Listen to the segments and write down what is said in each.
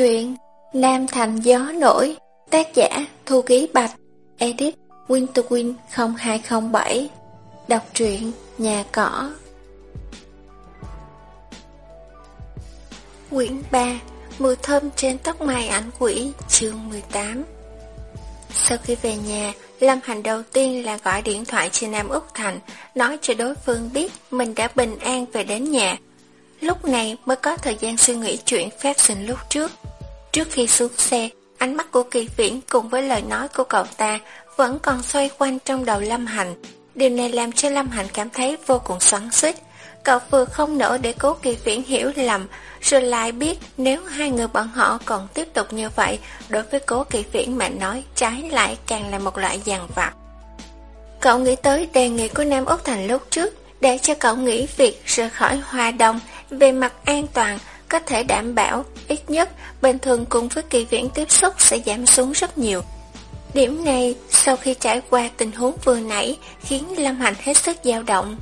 Truyện Nam Thành Gió Nổi, Tác giả Thu Ký Bạch, Edit Winterwin 0207 Đọc truyện Nhà Cỏ. Quyển 3 Mùi thơm trên tóc mai ảnh quỷ, Chương 18 Sau khi về nhà, Lâm Hành đầu tiên là gọi điện thoại cho Nam Úc Thành, Nói cho đối phương biết Mình đã bình an về đến nhà. Lúc này mới có thời gian suy nghĩ chuyện phát sinh lúc trước. Trước khi xuống xe, ánh mắt của kỳ viễn cùng với lời nói của cậu ta vẫn còn xoay quanh trong đầu Lâm Hành. Điều này làm cho Lâm Hành cảm thấy vô cùng xoắn xít. Cậu vừa không nỡ để cố kỳ viễn hiểu lầm, rồi lại biết nếu hai người bọn họ còn tiếp tục như vậy, đối với cố kỳ viễn mà nói trái lại càng là một loại dằn vặt. Cậu nghĩ tới đề nghị của Nam Úc Thành lúc trước, để cho cậu nghĩ việc rời khỏi Hoa Đông về mặt an toàn, có thể đảm bảo ít nhất bình thường cùng với kỳ viễn tiếp xúc sẽ giảm xuống rất nhiều. Điểm này sau khi trải qua tình huống vừa nãy khiến Lâm Hành hết sức dao động.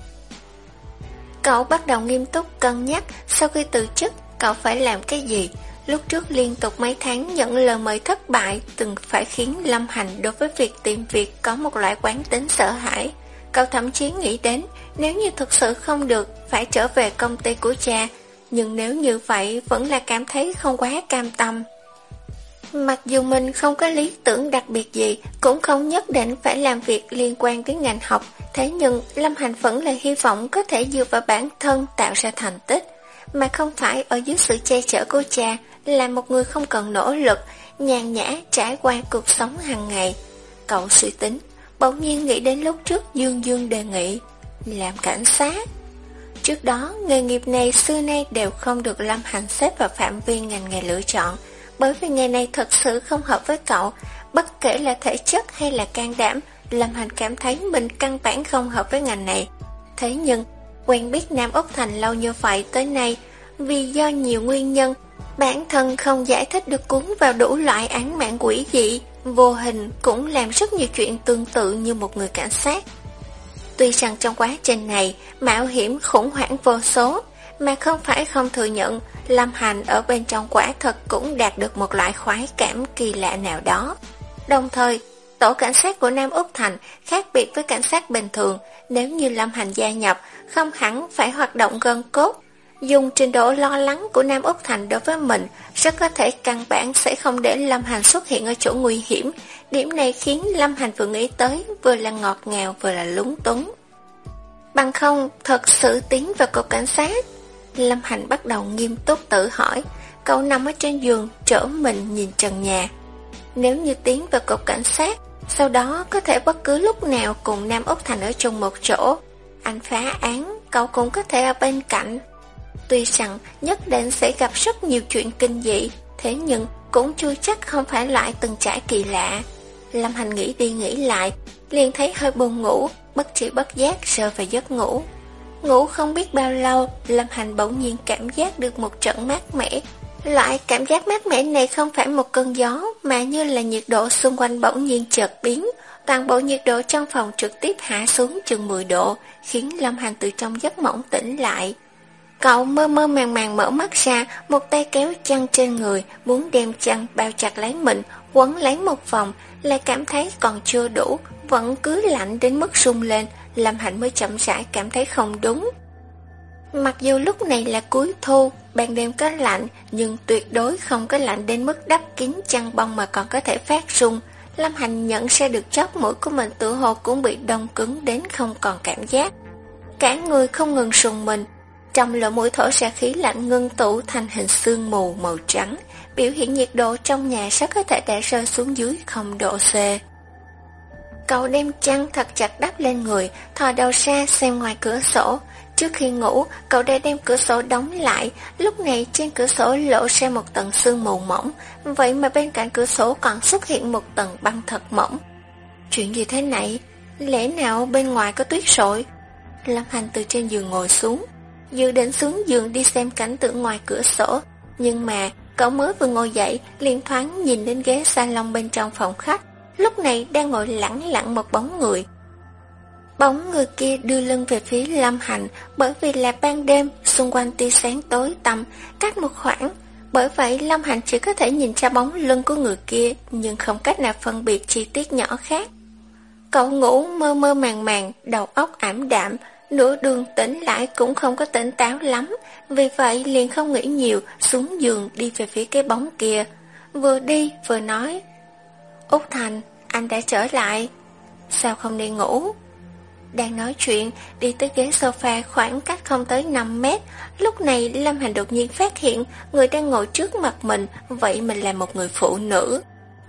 Cậu bắt đầu nghiêm túc cân nhắc sau khi từ chức cậu phải làm cái gì. Lúc trước liên tục mấy tháng nhận lời mời thất bại từng phải khiến Lâm Hành đối với việc tìm việc có một loại quán tính sợ hãi. Cậu thậm chí nghĩ đến nếu như thực sự không được phải trở về công ty của cha, nhưng nếu như vậy vẫn là cảm thấy không quá cam tâm. Mặc dù mình không có lý tưởng đặc biệt gì, cũng không nhất định phải làm việc liên quan đến ngành học, thế nhưng Lâm Hành vẫn là hy vọng có thể dựa vào bản thân tạo ra thành tích, mà không phải ở dưới sự che chở của cha, là một người không cần nỗ lực, nhàn nhã trải qua cuộc sống hàng ngày. Cậu suy tính, bỗng nhiên nghĩ đến lúc trước Dương Dương đề nghị làm cảnh sát. Trước đó, nghề nghiệp này xưa nay đều không được Lâm Hành xếp vào phạm vi ngành nghề lựa chọn, bởi vì nghề này thật sự không hợp với cậu, bất kể là thể chất hay là can đảm, Lâm Hành cảm thấy mình căn bản không hợp với ngành này. Thế nhưng, quen biết Nam Úc Thành lâu như vậy tới nay, vì do nhiều nguyên nhân, bản thân không giải thích được cuốn vào đủ loại án mạng quỷ dị, vô hình cũng làm rất nhiều chuyện tương tự như một người cảnh sát. Tuy rằng trong quá trình này, mạo hiểm khủng hoảng vô số, mà không phải không thừa nhận, Lâm Hành ở bên trong quả thật cũng đạt được một loại khoái cảm kỳ lạ nào đó. Đồng thời, tổ cảnh sát của Nam Úc Thành khác biệt với cảnh sát bình thường, nếu như Lâm Hành gia nhập, không hẳn phải hoạt động gân cốt. Dùng trình độ lo lắng của Nam Úc Thành đối với mình, rất có thể căn bản sẽ không để Lâm Hành xuất hiện ở chỗ nguy hiểm, Điểm này khiến Lâm Hành vừa nghĩ tới vừa là ngọt ngào vừa là lúng túng. Bằng không thật sự tiến vào cục cảnh sát. Lâm Hành bắt đầu nghiêm túc tự hỏi, cậu nằm ở trên giường trở mình nhìn trần nhà. Nếu như tiến vào cục cảnh sát, sau đó có thể bất cứ lúc nào cùng Nam Úc Thành ở chung một chỗ. Anh phá án, cậu cũng có thể ở bên cạnh. Tuy rằng nhất định sẽ gặp rất nhiều chuyện kinh dị, thế nhưng cũng chưa chắc không phải loại từng trải kỳ lạ. Lâm Hành nghĩ đi nghĩ lại, liền thấy hơi buồn ngủ, bất chỉ bất giác rơi vào giấc ngủ. Ngủ không biết bao lâu, Lâm Hành bỗng nhiên cảm giác được một trận mát mẻ. Loại cảm giác mát mẻ này không phải một cơn gió, mà như là nhiệt độ xung quanh bỗng nhiên chợt biến. Toàn bộ nhiệt độ trong phòng trực tiếp hạ xuống chừng 10 độ, khiến Lâm Hành từ trong giấc mộng tỉnh lại. Cậu mơ mơ màng màng mở mắt ra, một tay kéo chăn trên người, muốn đem chăn bao chặt lấy mình, quấn lấy một vòng, lại cảm thấy còn chưa đủ, vẫn cứ lạnh đến mức sung lên, Lâm Hạnh mới chậm rãi cảm thấy không đúng. Mặc dù lúc này là cuối thu, ban đêm có lạnh, nhưng tuyệt đối không có lạnh đến mức đắp kín chăn bông mà còn có thể phát rung. Lâm Hành nhận ra được chóp mũi của mình tự hồ cũng bị đông cứng đến không còn cảm giác. Cả người không ngừng sùng mình, trong lỗ mũi thổ ra khí lạnh ngưng tụ thành hình sương mù màu trắng, biểu hiện nhiệt độ trong nhà rất có thể đã rơi xuống dưới không độ C. Cậu đem chăn thật chặt đắp lên người, thò đầu ra xem ngoài cửa sổ. Trước khi ngủ, cậu đã đem cửa sổ đóng lại, lúc này trên cửa sổ lộ ra một tầng sương mù mỏng, vậy mà bên cạnh cửa sổ còn xuất hiện một tầng băng thật mỏng. Chuyện gì thế này? Lẽ nào bên ngoài có tuyết sội? Lâm Hành từ trên giường ngồi xuống, dự định xuống giường đi xem cảnh tượng ngoài cửa sổ, nhưng mà cậu mới vừa ngồi dậy, liền thoáng nhìn đến ghế salon bên trong phòng khách, lúc này đang ngồi lẳng lặng một bóng người. Bóng người kia đưa lưng về phía Lâm Hành bởi vì là ban đêm, xung quanh tia sáng tối tăm, cách một khoảng, Bởi vậy Lâm Hành chỉ có thể nhìn ra bóng lưng của người kia Nhưng không cách nào phân biệt chi tiết nhỏ khác. Cậu ngủ mơ mơ màng màng, đầu óc ảm đạm Nửa đường tỉnh lại cũng không có tỉnh táo lắm Vì vậy liền không nghĩ nhiều Xuống giường đi về phía cái bóng kia Vừa đi vừa nói Út Thành, anh đã trở lại Sao không đi ngủ đang nói chuyện, đi tới ghế sofa khoảng cách không tới 5 mét. Lúc này Lâm Hành đột nhiên phát hiện người đang ngồi trước mặt mình, vậy mình là một người phụ nữ.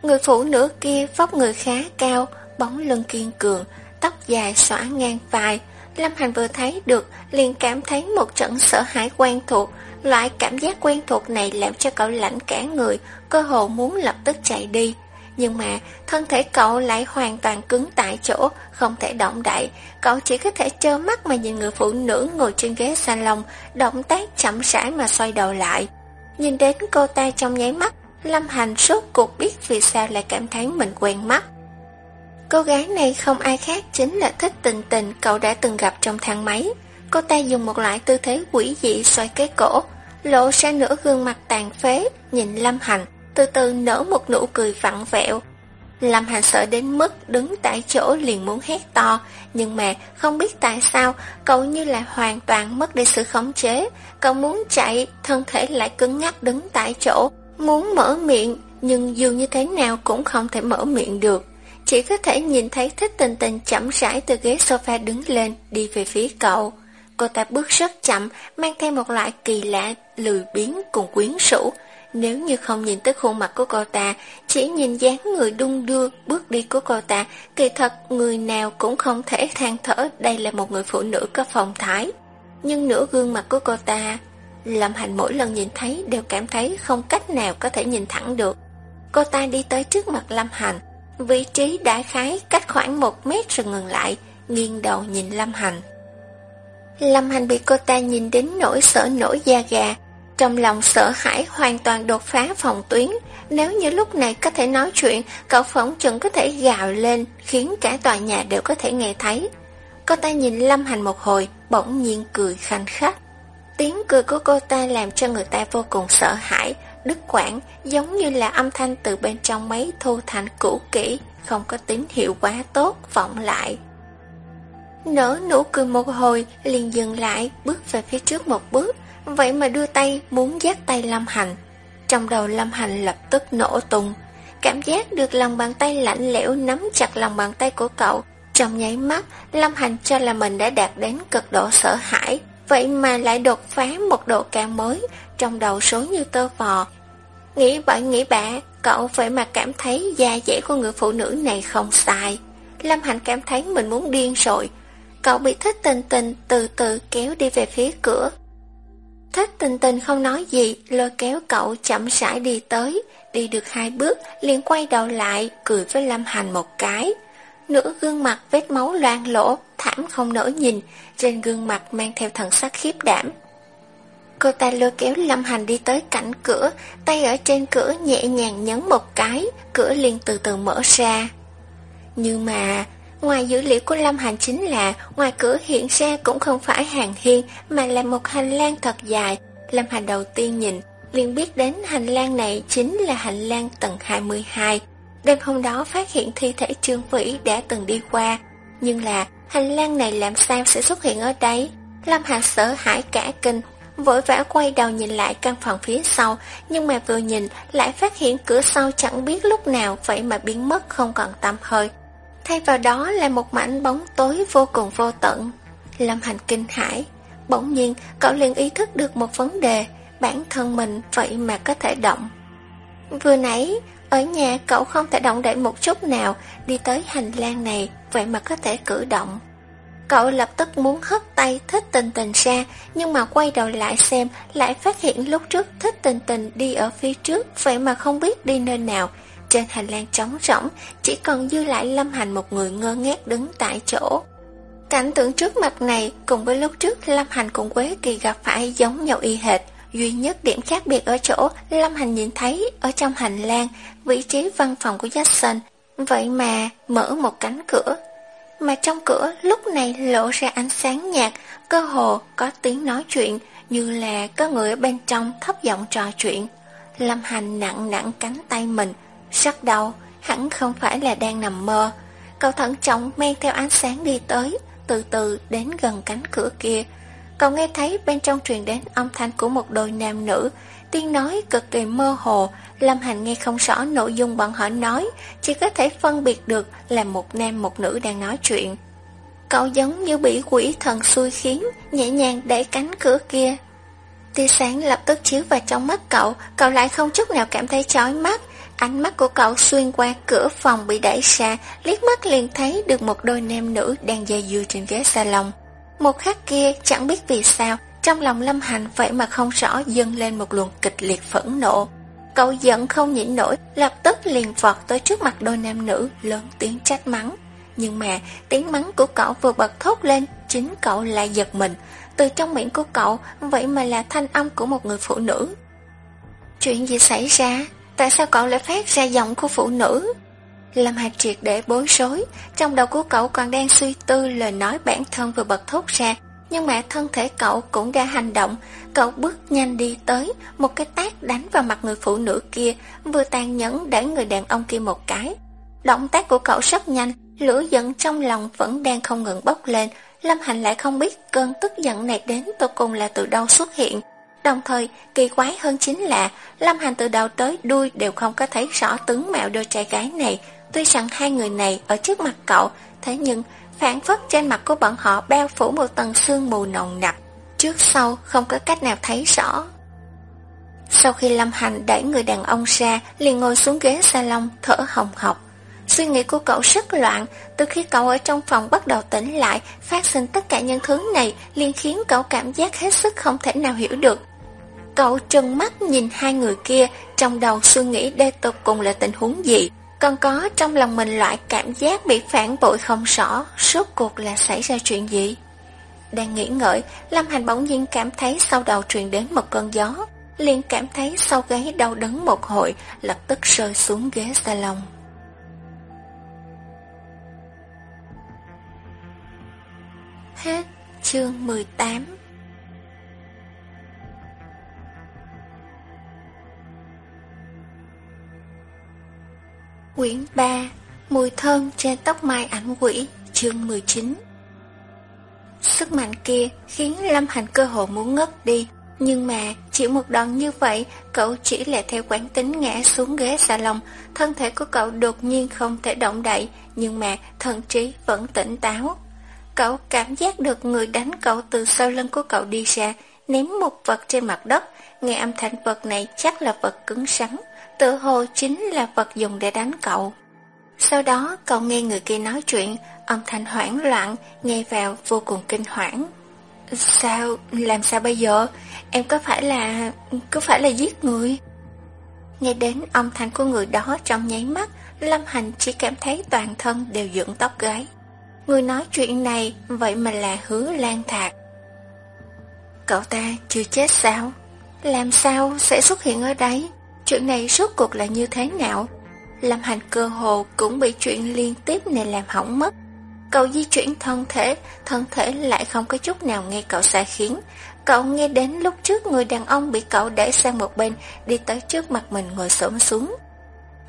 Người phụ nữ kia vóc người khá cao, bóng lưng kiên cường, tóc dài xõa ngang vai. Lâm Hành vừa thấy được, liền cảm thấy một trận sợ hãi quen thuộc. Loại cảm giác quen thuộc này làm cho cậu lạnh cả người, cơ hồ muốn lập tức chạy đi. Nhưng mà thân thể cậu lại hoàn toàn cứng tại chỗ, không thể động đậy. Cậu chỉ có thể trơ mắt mà nhìn người phụ nữ ngồi trên ghế salon, động tác chậm rãi mà xoay đầu lại. Nhìn đến cô ta trong nháy mắt, Lâm Hành sốt cuộc biết vì sao lại cảm thấy mình quen mắt. Cô gái này không ai khác chính là thích tình tình cậu đã từng gặp trong thang máy. Cô ta dùng một loại tư thế quỷ dị xoay cái cổ, lộ ra nửa gương mặt tàn phế, nhìn Lâm Hành, từ từ nở một nụ cười vặn vẹo. Lâm Hành sợ đến mức đứng tại chỗ liền muốn hét to, nhưng mà không biết tại sao cậu như là hoàn toàn mất đi sự khống chế. Cậu muốn chạy, thân thể lại cứng ngắc đứng tại chỗ, muốn mở miệng, nhưng dù như thế nào cũng không thể mở miệng được. Chỉ có thể nhìn thấy thích tình tình chậm rãi từ ghế sofa đứng lên, đi về phía cậu. Cô ta bước rất chậm, mang theo một loại kỳ lạ, lười biếng cùng quyến rũ. Nếu như không nhìn tới khuôn mặt của cô ta, chỉ nhìn dáng người đung đưa, bước đi của cô ta, kỳ thật người nào cũng không thể than thở đây là một người phụ nữ có phong thái. Nhưng nửa gương mặt của cô ta, Lâm Hành mỗi lần nhìn thấy đều cảm thấy không cách nào có thể nhìn thẳng được. Cô ta đi tới trước mặt Lâm Hành, vị trí đại khái cách khoảng một mét rồi ngừng lại, nghiêng đầu nhìn Lâm Hành. Lâm Hành bị cô ta nhìn đến nỗi sợ nổi da gà, trong lòng sợ hãi hoàn toàn đột phá phòng tuyến, nếu như lúc này có thể nói chuyện, cậu phỏng chừng có thể gào lên, khiến cả tòa nhà đều có thể nghe thấy. Cô ta nhìn Lâm Hành một hồi, bỗng nhiên cười khanh khách. Tiếng cười của cô ta làm cho người ta vô cùng sợ hãi, đứt quãng, giống như là âm thanh từ bên trong máy thu thành cũ kỹ, không có tín hiệu quá tốt, vọng lại. Nở nụ cười một hồi, liền dừng lại, bước về phía trước một bước, Vậy mà đưa tay muốn giác tay Lâm Hành. Trong đầu Lâm Hành lập tức nổ tung. Cảm giác được lòng bàn tay lạnh lẽo nắm chặt lòng bàn tay của cậu. Trong nháy mắt Lâm Hành cho là mình đã đạt đến cực độ sợ hãi. Vậy mà lại đột phá một độ cao mới Trong đầu số như tơ vò. Nghĩ bậy nghĩ bạ Cậu vậy mà cảm thấy da dẻ của người phụ nữ này không sai. Lâm Hành cảm thấy mình muốn điên rồi. Cậu bị thích tình tình từ từ kéo đi về phía cửa. Thích tình tình không nói gì, lôi kéo cậu chậm rãi đi tới, đi được hai bước, liền quay đầu lại, cười với Lâm Hành một cái. Nửa gương mặt vết máu loang lỗ, thảm không nỡ nhìn, trên gương mặt mang theo thần sắc khiếp đảm. Cô ta lôi kéo Lâm Hành đi tới cạnh cửa, tay ở trên cửa nhẹ nhàng nhấn một cái, cửa liền từ từ mở ra. Nhưng mà, Ngoài dữ liệu của Lâm Hành chính là ngoài cửa hiện ra cũng không phải hàng hiên mà là một hành lang thật dài. Lâm Hành đầu tiên nhìn, liền biết đến hành lang này chính là hành lang tầng 22. Đêm hôm đó phát hiện thi thể Trương Vĩ đã từng đi qua. Nhưng là hành lang này làm sao sẽ xuất hiện ở đây? Lâm Hành sợ hãi cả kinh, vội vã quay đầu nhìn lại căn phòng phía sau, nhưng mà vừa nhìn lại phát hiện cửa sau chẳng biết lúc nào vậy mà biến mất không còn tăm hơi. Thay vào đó là một mảnh bóng tối vô cùng vô tận. Lâm Hành kinh hãi. Bỗng nhiên, cậu liền ý thức được một vấn đề, bản thân mình vậy mà có thể động. Vừa nãy, ở nhà cậu không thể động đậy một chút nào, đi tới hành lang này, vậy mà có thể cử động. Cậu lập tức muốn hất tay thích tình tình ra, nhưng mà quay đầu lại xem, lại phát hiện lúc trước thích tình tình đi ở phía trước, vậy mà không biết đi nơi nào, trên hành lang trống rỗng, chỉ còn dư lại Lâm Hành một người ngơ ngác đứng tại chỗ. Cảnh tượng trước mặt này cùng với lúc trước Lâm Hành cùng Quế Kỳ gặp phải giống nhau y hệt. Duy nhất điểm khác biệt ở chỗ Lâm Hành nhìn thấy ở trong hành lang vị trí văn phòng của Jackson. Vậy mà mở một cánh cửa. Mà trong cửa lúc này lộ ra ánh sáng nhạt, cơ hồ có tiếng nói chuyện như là có người ở bên trong thấp giọng trò chuyện. Lâm Hành nặng nặng cánh tay mình, sắc đầu, hẳn không phải là đang nằm mơ. Cậu thận trọng men theo ánh sáng đi tới, từ từ đến gần cánh cửa kia. Cậu nghe thấy bên trong truyền đến âm thanh của một đôi nam nữ, tiếng nói cực kỳ mơ hồ, Lâm Hành nghe không rõ nội dung bọn họ nói, chỉ có thể phân biệt được là một nam một nữ đang nói chuyện. Cậu giống như bị quỷ thần xui khiến, nhẹ nhàng đẩy cánh cửa kia. Tia sáng lập tức chiếu vào trong mắt cậu, cậu lại không chút nào cảm thấy chói mắt. Ánh mắt của cậu xuyên qua cửa phòng bị đẩy xa, liếc mắt liền thấy được một đôi nam nữ đang dây dưa trên ghế salon. Một khắc kia, chẳng biết vì sao, trong lòng Lâm Hành vậy mà không rõ dâng lên một luồng kịch liệt phẫn nộ. Cậu giận không nhịn nổi, lập tức liền vọt tới trước mặt đôi nam nữ, lớn tiếng trách mắng. Nhưng mà tiếng mắng của cậu vừa bật thốt lên, chính cậu lại giật mình. Từ trong miệng của cậu, vậy mà là thanh âm của một người phụ nữ. Chuyện gì xảy ra? Tại sao cậu lại phát ra giọng của phụ nữ? Lâm Hạc triệt để bối rối, trong đầu của cậu còn đang suy tư lời nói bản thân vừa bật thốt ra, nhưng mà thân thể cậu cũng đã hành động, cậu bước nhanh đi tới, một cái tát đánh vào mặt người phụ nữ kia, vừa tàn nhẫn đẩy người đàn ông kia một cái. Động tác của cậu rất nhanh, lửa giận trong lòng vẫn đang không ngừng bốc lên, Lâm Hành lại không biết cơn tức giận này đến tột cùng là từ đâu xuất hiện. Đồng thời, kỳ quái hơn chính là Lâm Hành từ đầu tới đuôi đều không có thấy rõ tướng mạo đôi trai gái này. Tuy rằng hai người này ở trước mặt cậu, thế nhưng phản phất trên mặt của bọn họ bao phủ một tầng sương mù nồng nặc, trước sau không có cách nào thấy rõ. Sau khi Lâm Hành đẩy người đàn ông ra, liền ngồi xuống ghế salon thở hồng hộc. Suy nghĩ của cậu rất loạn, từ khi cậu ở trong phòng bắt đầu tỉnh lại, phát sinh tất cả những thứ này liền khiến cậu cảm giác hết sức không thể nào hiểu được. Cậu trừng mắt nhìn hai người kia, trong đầu suy nghĩ đê tục cùng là tình huống gì. Còn có trong lòng mình loại cảm giác bị phản bội không rõ, suốt cuộc là xảy ra chuyện gì? Đang nghĩ ngợi, Lâm Hành bỗng nhiên cảm thấy sau đầu truyền đến một cơn gió, liền cảm thấy sau gáy đau đớn một hồi, lập tức rơi xuống ghế salon. Hết chương 18 Quyển 3 Mùi thơm trên tóc mai ảnh quỷ, Chương 19 Sức mạnh kia khiến Lâm Hành cơ hội muốn ngất đi, Nhưng mà chỉ một đòn như vậy, Cậu chỉ là theo quán tính ngã xuống ghế salon, Thân thể của cậu đột nhiên không thể động đậy, Nhưng mà thần trí vẫn tỉnh táo. Cậu cảm giác được người đánh cậu từ sau lưng của cậu đi ra Ném một vật trên mặt đất Nghe âm thanh vật này chắc là vật cứng rắn tự hồ chính là vật dùng để đánh cậu. Sau đó cậu nghe người kia nói chuyện, âm thanh hoảng loạn, nghe vào vô cùng kinh hoảng. Sao, làm sao bây giờ? Em có phải là, có phải là giết người? Nghe đến âm thanh của người đó trong nháy mắt, Lâm Hành chỉ cảm thấy toàn thân đều dựng tóc gáy. Người nói chuyện này, vậy mà là hứa lan thạc. Cậu ta chưa chết sao? Làm sao sẽ xuất hiện ở đây? Chuyện này rốt cuộc là như thế nào? Lâm hành cơ hồ cũng bị chuyện liên tiếp này làm hỏng mất. Cậu di chuyển thân thể, thân thể lại không có chút nào nghe cậu xa khiến. Cậu nghe đến lúc trước người đàn ông bị cậu đẩy sang một bên, đi tới trước mặt mình ngồi xổm xuống.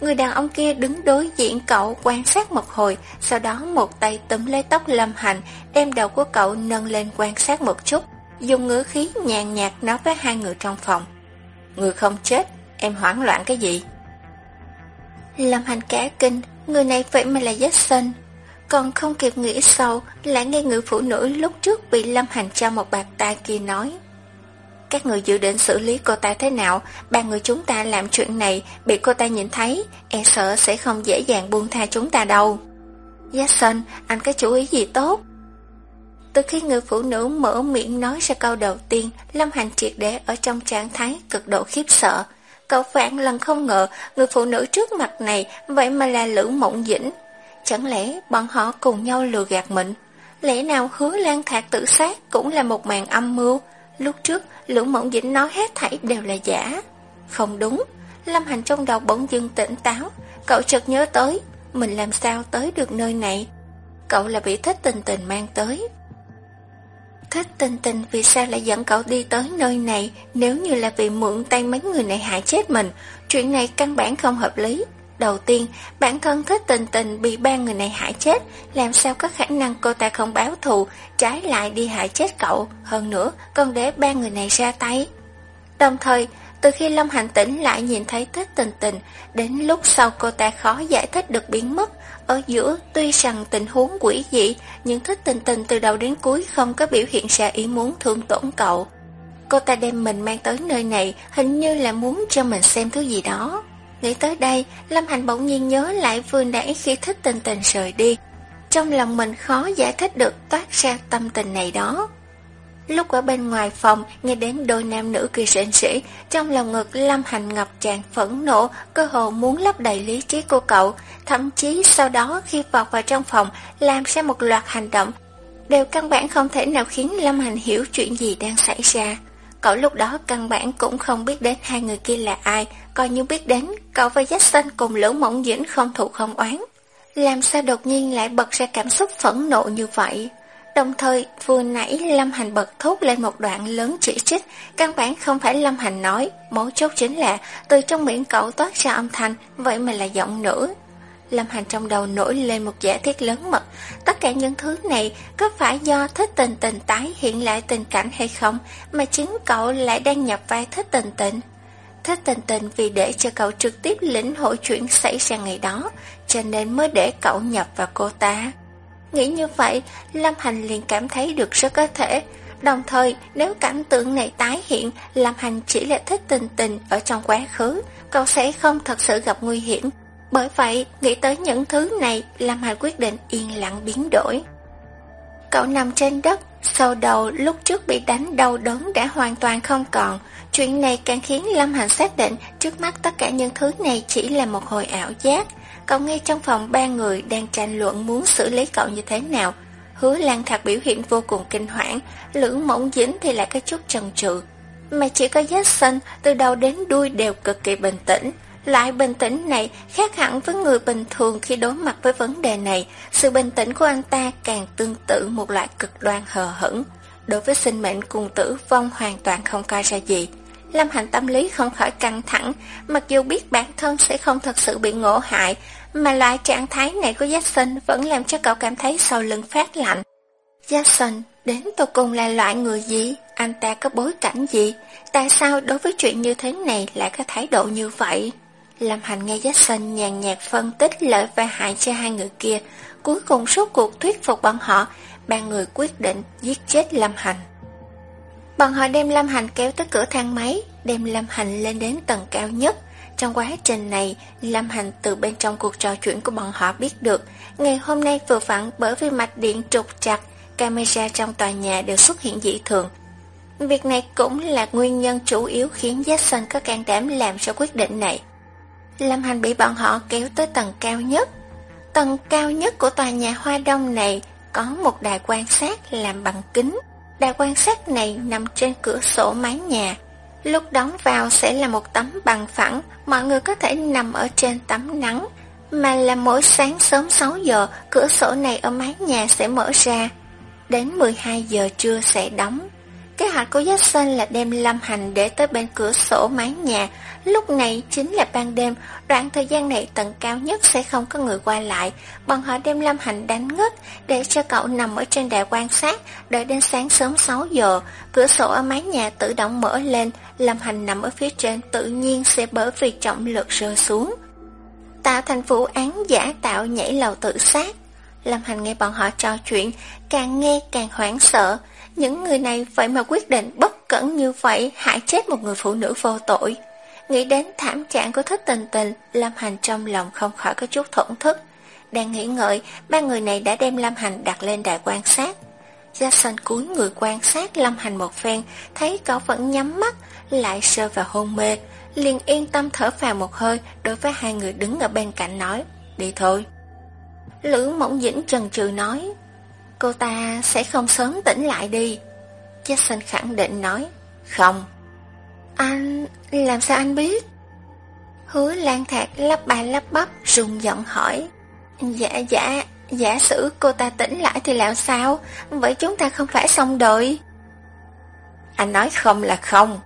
Người đàn ông kia đứng đối diện cậu quan sát một hồi, sau đó một tay túm lấy tóc Lâm Hành, đem đầu của cậu nâng lên quan sát một chút, dùng ngữ khí nhàn nhạt nói với hai người trong phòng. Người không chết, Em hoảng loạn cái gì? Lâm hành cả kinh, người này vậy mà là Jackson. Còn không kịp nghĩ sâu, lại nghe người phụ nữ lúc trước bị Lâm hành cho một bạc tay kia nói. Các người dự định xử lý cô ta thế nào? Ba người chúng ta làm chuyện này, bị cô ta nhìn thấy, e sợ sẽ không dễ dàng buông tha chúng ta đâu. Jackson, anh có chú ý gì tốt? Từ khi người phụ nữ mở miệng nói ra câu đầu tiên, Lâm Hành triệt để ở trong trạng thái cực độ khiếp sợ. Cậu vạn lần không ngờ người phụ nữ trước mặt này vậy mà là Lữ Mộng Dĩnh. Chẳng lẽ bọn họ cùng nhau lừa gạt mình? Lẽ nào hứa lan thạc tự sát cũng là một màn âm mưu? Lúc trước Lữ Mộng Dĩnh nói hết thảy đều là giả. Không đúng, Lâm Hành trong đầu bỗng dưng tỉnh táo. Cậu chợt nhớ tới, mình làm sao tới được nơi này? Cậu là bị thích tình tình mang tới. Thích tình tình vì sao lại dẫn cậu đi tới nơi này Nếu như là vì mượn tay mấy người này hại chết mình? Chuyện này căn bản không hợp lý. Đầu tiên, bản thân thích tình tình bị ba người này hại chết Làm sao có khả năng cô ta không báo thù Trái lại đi hại chết cậu? Hơn nữa, còn để ba người này ra tay. Đồng thời, từ khi Lâm Hành tỉnh lại nhìn thấy thích tình tình Đến lúc sau cô ta khó giải thích được biến mất ở giữa, tuy rằng tình huống quỷ dị, Nhưng thích tình tình từ đầu đến cuối Không có biểu hiện ra ý muốn thương tổn cậu. Cô ta đem mình mang tới nơi này, Hình như là muốn cho mình xem thứ gì đó. Nghĩ tới đây, Lâm Hành bỗng nhiên nhớ lại vừa nãy khi thích tình tình rời đi. Trong lòng mình khó giải thích được toát ra tâm tình này đó. Lúc ở bên ngoài phòng, nghe đến đôi nam nữ kia rên sĩ trong lòng ngực Lâm Hành ngập tràn phẫn nộ, cơ hồ muốn lấp đầy lý trí của cậu. Thậm chí sau đó khi vọt vào trong phòng, làm ra một loạt hành động, đều căn bản không thể nào khiến Lâm Hành hiểu chuyện gì đang xảy ra. Cậu lúc đó căn bản cũng không biết đến hai người kia là ai, coi như biết đến, cậu và Jackson cùng lỗ mộng dĩnh không thụ không oán. Làm sao đột nhiên lại bật ra cảm xúc phẫn nộ như vậy? Đồng thời, vừa nãy Lâm Hành bật thốt lên một đoạn lớn chỉ trích, căn bản không phải Lâm Hành nói, mấu chốt chính là từ trong miệng cậu toát ra âm thanh, vậy mà là giọng nữ. Lâm Hành trong đầu nổi lên một giả thiết lớn mật, tất cả những thứ này có phải do thích tình tình tái hiện lại tình cảnh hay không, mà chính cậu lại đang nhập vai thích tình tình. Thích tình tình vì để cho cậu trực tiếp lĩnh hội chuyện xảy ra ngày đó, cho nên mới để cậu nhập vào cô ta. Nghĩ như vậy, Lâm Hành liền cảm thấy được rất có thể. Đồng thời, nếu cảnh tượng này tái hiện, Lâm Hành chỉ là thích tình tình ở trong quá khứ, cậu sẽ không thật sự gặp nguy hiểm. Bởi vậy, nghĩ tới những thứ này, Lâm Hành quyết định yên lặng biến đổi. Cậu nằm trên đất, sau đầu lúc trước bị đánh đau đớn đã hoàn toàn không còn. Chuyện này càng khiến Lâm Hành xác định trước mắt tất cả những thứ này chỉ là một hồi ảo giác. Cậu ngay trong phòng ba người đang tranh luận muốn xử lý cậu như thế nào. Hứa Lan Thạc biểu hiện vô cùng kinh hoảng, Lữ Mộng Dính thì lại có chút trần trừ. Mà chỉ có Jackson từ đầu đến đuôi đều cực kỳ bình tĩnh. lại bình tĩnh này khác hẳn với người bình thường khi đối mặt với vấn đề này. Sự bình tĩnh của anh ta càng tương tự một loại cực đoan hờ hững. Đối với sinh mệnh cùng tử vong hoàn toàn không coi ra gì. Lâm Hành tâm lý không khỏi căng thẳng, mặc dù biết bản thân sẽ không thật sự bị ngộ hại, mà loại trạng thái này của Jackson vẫn làm cho cậu cảm thấy sau lưng phát lạnh. Jackson đến tôi cùng là loại người gì? Anh ta có bối cảnh gì? Tại sao đối với chuyện như thế này lại có thái độ như vậy? Lâm Hành nghe Jackson nhàn nhạt phân tích lợi và hại cho hai người kia, cuối cùng suốt cuộc thuyết phục bọn họ, ba người quyết định giết chết Lâm Hành. Bọn họ đem Lâm Hành kéo tới cửa thang máy, đem Lâm Hành lên đến tầng cao nhất. Trong quá trình này, Lâm Hành từ bên trong cuộc trò chuyện của bọn họ biết được, ngày hôm nay vừa vặn bởi vì mạch điện trục chặt, camera trong tòa nhà đều xuất hiện dị thường. Việc này cũng là nguyên nhân chủ yếu khiến Jackson có can đảm làm ra quyết định này. Lâm Hành bị bọn họ kéo tới tầng cao nhất. Tầng cao nhất của tòa nhà Hoa Đông này có một đài quan sát làm bằng kính. Đài quan sát này nằm trên cửa sổ mái nhà. Lúc đóng vào sẽ là một tấm bằng phẳng, mọi người có thể nằm ở trên tấm nắng. Mà là mỗi sáng sớm 6 giờ, cửa sổ này ở mái nhà sẽ mở ra. Đến 12 giờ trưa sẽ đóng. Kế hoạch của Jackson là đem Lâm Hành để tới bên cửa sổ mái nhà. Lúc này chính là ban đêm, đoạn thời gian này tầng cao nhất sẽ không có người qua lại. Bọn họ đem Lâm Hành đánh ngất để cho cậu nằm ở trên đài quan sát, đợi đến sáng sớm 6 giờ. Cửa sổ ở mái nhà tự động mở lên, Lâm Hành nằm ở phía trên tự nhiên sẽ bởi vì trọng lực rơi xuống. Tạo thành vụ án giả tạo nhảy lầu tự sát. Lâm Hành nghe bọn họ trò chuyện, càng nghe càng hoảng sợ. Những người này vậy mà quyết định bất cẩn như vậy hại chết một người phụ nữ vô tội. Nghĩ đến thảm trạng của thích tình tình, Lâm Hành trong lòng không khỏi có chút thổn thức. Đang nghĩ ngợi, ba người này đã đem Lâm Hành đặt lên đài quan sát. Jackson cúi người quan sát Lâm Hành một phen, thấy cậu vẫn nhắm mắt, lại sơ vào hôn mê, liền yên tâm thở phào một hơi đối với hai người đứng ở bên cạnh nói, đi thôi. Lữ Mộng Dĩnh trần trừ nói, Cô ta sẽ không sớm tỉnh lại đi Jackson khẳng định nói Không anh... làm sao anh biết Hứa lan thạc lắp bà lắp bắp rùng giọng hỏi Dạ dạ Giả sử cô ta tỉnh lại thì làm sao? Vậy chúng ta không phải xong đời. Anh nói không là không.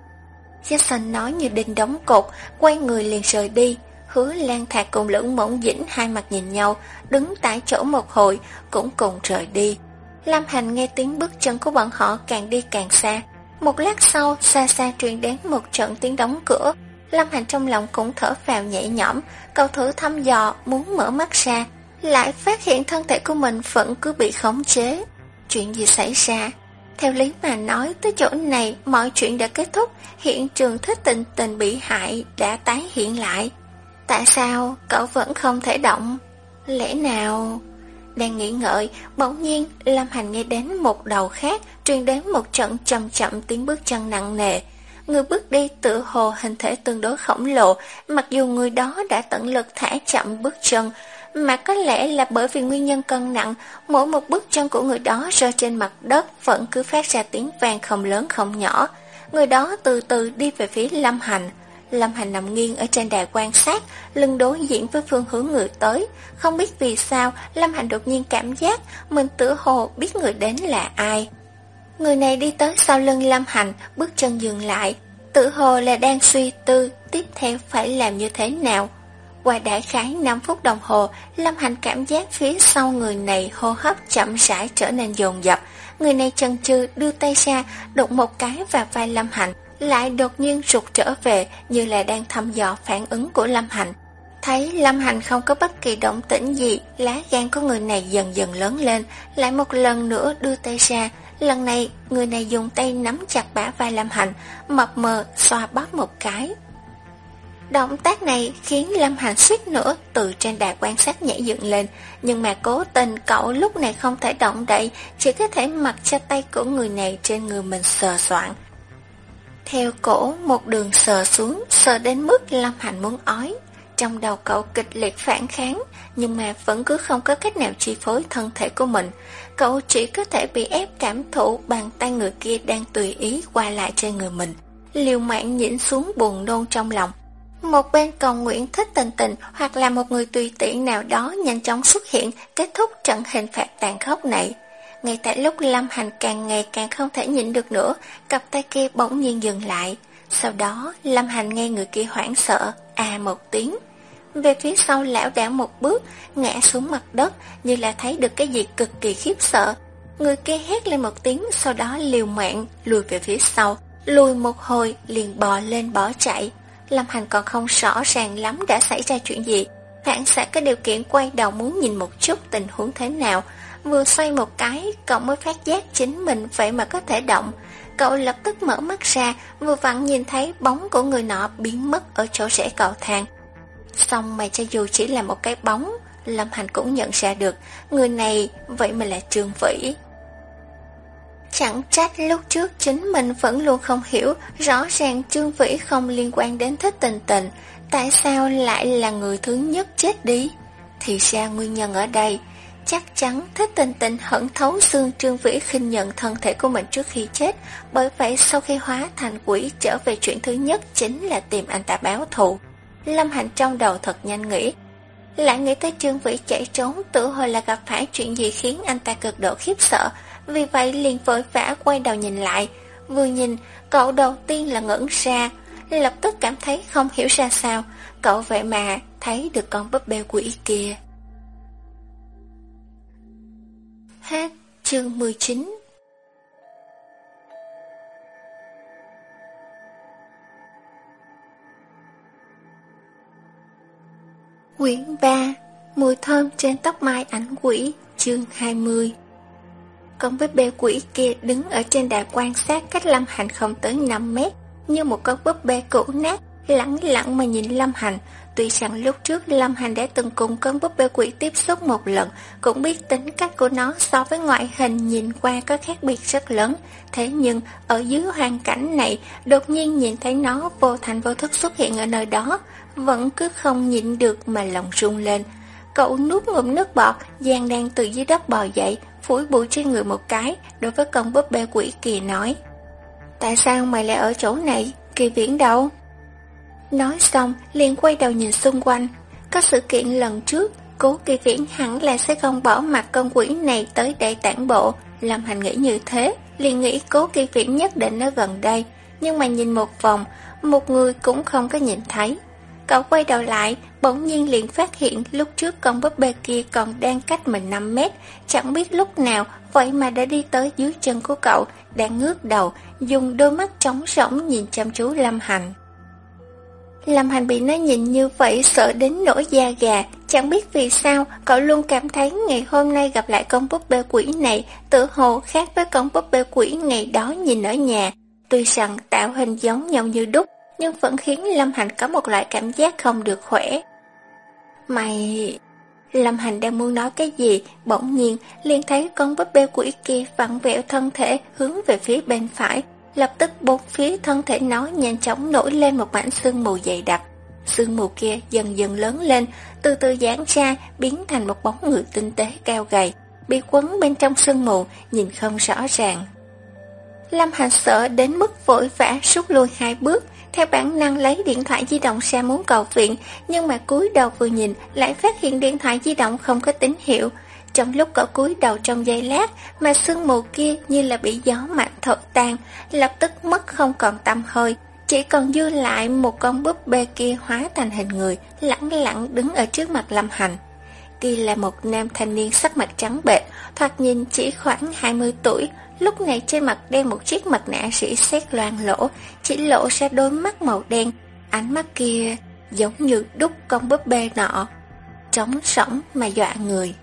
Jackson nói như đinh đóng cột, quay người liền rời đi. Hứa Lan Thạc cùng lưỡng mộng dĩnh hai mặt nhìn nhau, đứng tại chỗ một hồi, cũng cùng rời đi. Lam Hành nghe tiếng bước chân của bọn họ càng đi càng xa. Một lát sau, xa xa truyền đến một trận tiếng đóng cửa. lâm Hành trong lòng cũng thở vào nhẹ nhõm, cầu thử thăm dò, muốn mở mắt ra. Lại phát hiện thân thể của mình vẫn cứ bị khống chế. Chuyện gì xảy ra? Theo lý mà nói, tới chỗ này mọi chuyện đã kết thúc, hiện trường thích tình tình bị hại đã tái hiện lại. Tại sao cậu vẫn không thể động? Lẽ nào... Đang nghĩ ngợi, bỗng nhiên Lâm Hành nghe đến một đầu khác truyền đến một trận chậm chậm tiếng bước chân nặng nề. Người bước đi tự hồ hình thể tương đối khổng lồ, mặc dù người đó đã tận lực thả chậm bước chân, mà có lẽ là bởi vì nguyên nhân cân nặng, mỗi một bước chân của người đó rơi trên mặt đất vẫn cứ phát ra tiếng vang không lớn không nhỏ. Người đó từ từ đi về phía Lâm Hành. Lâm Hành nằm nghiêng ở trên đài quan sát, lưng đối diện với phương hướng người tới. Không biết vì sao, Lâm Hành đột nhiên cảm giác mình tự hồ biết người đến là ai. Người này đi tới sau lưng Lâm Hành, bước chân dừng lại. Tự hồ là đang suy tư, tiếp theo phải làm như thế nào. Qua đại khái 5 phút đồng hồ, Lâm Hành cảm giác phía sau người này hô hấp chậm rãi trở nên dồn dập. Người này chần chừ đưa tay ra, đụng một cái vào vai Lâm Hành, lại đột nhiên rụt trở về như là đang thăm dò phản ứng của Lâm Hành. Thấy Lâm Hành không có bất kỳ động tĩnh gì, lá gan của người này dần dần lớn lên, lại một lần nữa đưa tay ra. Lần này, người này dùng tay nắm chặt bả vai Lâm Hành, mập mờ xoa bóp một cái. Động tác này khiến Lâm Hành suýt nữa từ trên đài quan sát nhảy dựng lên, nhưng mà cố tình cậu lúc này không thể động đậy, chỉ có thể mặc cho tay của người này trên người mình sờ soạn. Theo cổ một đường sờ xuống, sờ đến mức Lâm Hành muốn ói. Trong đầu cậu kịch liệt phản kháng, nhưng mà vẫn cứ không có cách nào chi phối thân thể của mình. Cậu chỉ có thể bị ép cảm thụ bàn tay người kia đang tùy ý qua lại trên người mình. Liều mạng nhịn xuống buồn nôn trong lòng. Một bên cầu nguyện thích tình tình hoặc là một người tùy tiện nào đó nhanh chóng xuất hiện kết thúc trận hình phạt tàn khốc này. Ngay tại lúc Lâm Hành càng ngày càng không thể nhịn được nữa, cặp tay kia bỗng nhiên dừng lại. Sau đó, Lâm Hành nghe người kia hoảng sợ, à một tiếng. Về phía sau lão đảo một bước, ngã xuống mặt đất như là thấy được cái gì cực kỳ khiếp sợ. Người kia hét lên một tiếng, sau đó liều mạng, lùi về phía sau. Lùi một hồi, liền bò lên bỏ chạy. Lâm Hành còn không rõ ràng lắm đã xảy ra chuyện gì. Phản xạ có điều kiện quay đầu muốn nhìn một chút tình huống thế nào, Vừa xoay một cái, cậu mới phát giác chính mình vậy mà có thể động. Cậu lập tức mở mắt ra, vừa vặn nhìn thấy bóng của người nọ biến mất ở chỗ rẽ cầu thang. Xong mà cho dù chỉ là một cái bóng, Lâm Hành cũng nhận ra được, người này vậy mà là Trương Vĩ. Chẳng trách lúc trước chính mình vẫn luôn không hiểu, rõ ràng Trương Vĩ không liên quan đến thích tình tình, tại sao lại là người thứ nhất chết đi? Thì ra nguyên nhân ở đây, Chắc chắn thích tình tình hận thấu xương Trương Vĩ khinh nhận thân thể của mình trước khi chết, bởi vậy sau khi hóa thành quỷ trở về chuyện thứ nhất chính là tìm anh ta báo thù. Lâm Hành trong đầu thật nhanh nghĩ, lại nghĩ tới Trương Vĩ chạy trốn tự hồi là gặp phải chuyện gì khiến anh ta cực độ khiếp sợ, vì vậy liền vội vã quay đầu nhìn lại. Vừa nhìn, cậu đầu tiên là ngẩn ra, lập tức cảm thấy không hiểu ra sao, cậu vậy mà thấy được con búp bê quỷ kia. Hết chương 19 Quyển 3 Mùi thơm trên tóc mai ảnh quỷ, Chương 20 Con búp bê quỷ kia đứng ở trên đài quan sát cách Lâm Hành không tới 5 mét Như một con búp bê cũ nát Lặng lặng mà nhìn Lâm Hành Tuy rằng lúc trước Lâm Hành đã từng cùng con búp bê quỷ tiếp xúc một lần, cũng biết tính cách của nó so với ngoại hình nhìn qua có khác biệt rất lớn. Thế nhưng, ở dưới hoàn cảnh này, đột nhiên nhìn thấy nó vô thành vô thức xuất hiện ở nơi đó, vẫn cứ không nhịn được mà lòng rung lên. Cậu nuốt ngụm nước bọt, Giang đang từ dưới đất bò dậy, phủi bụi trên người một cái, đối với con búp bê quỷ kỳ nói. Tại sao mày lại ở chỗ này? Kỳ viễn đâu? Nói xong, liền quay đầu nhìn xung quanh. Có sự kiện lần trước, Cố kỳ viễn hẳn là sẽ không bỏ mặt con quỷ này tới đây tản bộ. Lâm Hành nghĩ như thế, liền nghĩ cố kỳ viễn nhất định ở gần đây. Nhưng mà nhìn một vòng, một người cũng không có nhìn thấy. Cậu quay đầu lại, bỗng nhiên liền phát hiện lúc trước con búp bê kia còn đang cách mình 5 mét, chẳng biết lúc nào, vậy mà đã đi tới dưới chân của cậu, đang ngước đầu, dùng đôi mắt trống rỗng nhìn chăm chú Lâm Hành. Lâm Hành bị nó nhìn như vậy sợ đến nỗi da gà, chẳng biết vì sao cậu luôn cảm thấy ngày hôm nay gặp lại con búp bê quỷ này tự hồ khác với con búp bê quỷ ngày đó nhìn ở nhà. Tuy rằng tạo hình giống nhau như đúc, nhưng vẫn khiến Lâm Hành có một loại cảm giác không được khỏe. Mày... Lâm Hành đang muốn nói cái gì, bỗng nhiên liền thấy con búp bê quỷ kia vặn vẹo thân thể hướng về phía bên phải, lập tức bốn phía thân thể nó nhanh chóng nổi lên một mảnh sương mù dày đặc. Sương mù kia dần dần lớn lên, từ từ giãn ra, biến thành một bóng người tinh tế cao gầy, bị quấn bên trong sương mù, nhìn không rõ ràng. Lâm Hành sợ đến mức vội vã rút lui hai bước, theo bản năng lấy điện thoại di động ra muốn cầu viện, nhưng mà cúi đầu vừa nhìn lại phát hiện điện thoại di động không có tín hiệu. Trong lúc cậu cúi đầu trong giây lát mà sương mù kia như là bị gió mạnh thật tan, lập tức mất không còn tâm hơi. Chỉ còn dư lại một con búp bê kia hóa thành hình người, lẳng lặng đứng ở trước mặt Lâm Hành. Kia là một nam thanh niên sắc mặt trắng bệch, thoạt nhìn chỉ khoảng 20 tuổi, Lúc này trên mặt đeo một chiếc mặt nạ sĩ xét loang lỗ, chỉ lộ ra đôi mắt màu đen, ánh mắt kia giống như đúc con búp bê nọ, trống sổng mà dọa người.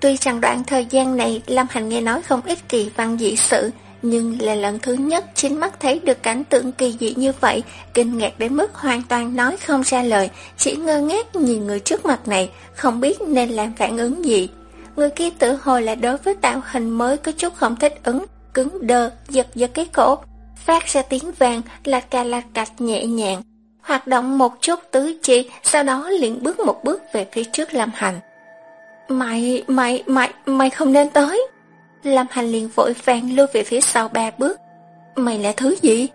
Tuy rằng đoạn thời gian này Lâm Hành nghe nói không ít kỳ văn dị sự, nhưng là lần thứ nhất chính mắt thấy được cảnh tượng kỳ dị như vậy, kinh ngạc đến mức hoàn toàn nói không ra lời, chỉ ngơ ngác nhìn người trước mặt này, không biết nên làm phản ứng gì. Người kia tự hồi là đối với tạo hình mới có chút không thích ứng, cứng đơ, giật giật cái cổ, phát ra tiếng vàng lạch cà lạch cạch nhẹ nhàng. Hoạt động một chút tứ chi, sau đó liền bước một bước về phía trước Lâm Hành. Mày, mày, mày, mày không nên tới. Lâm Hành liền vội vàng lưu về phía sau ba bước. Mày là thứ gì?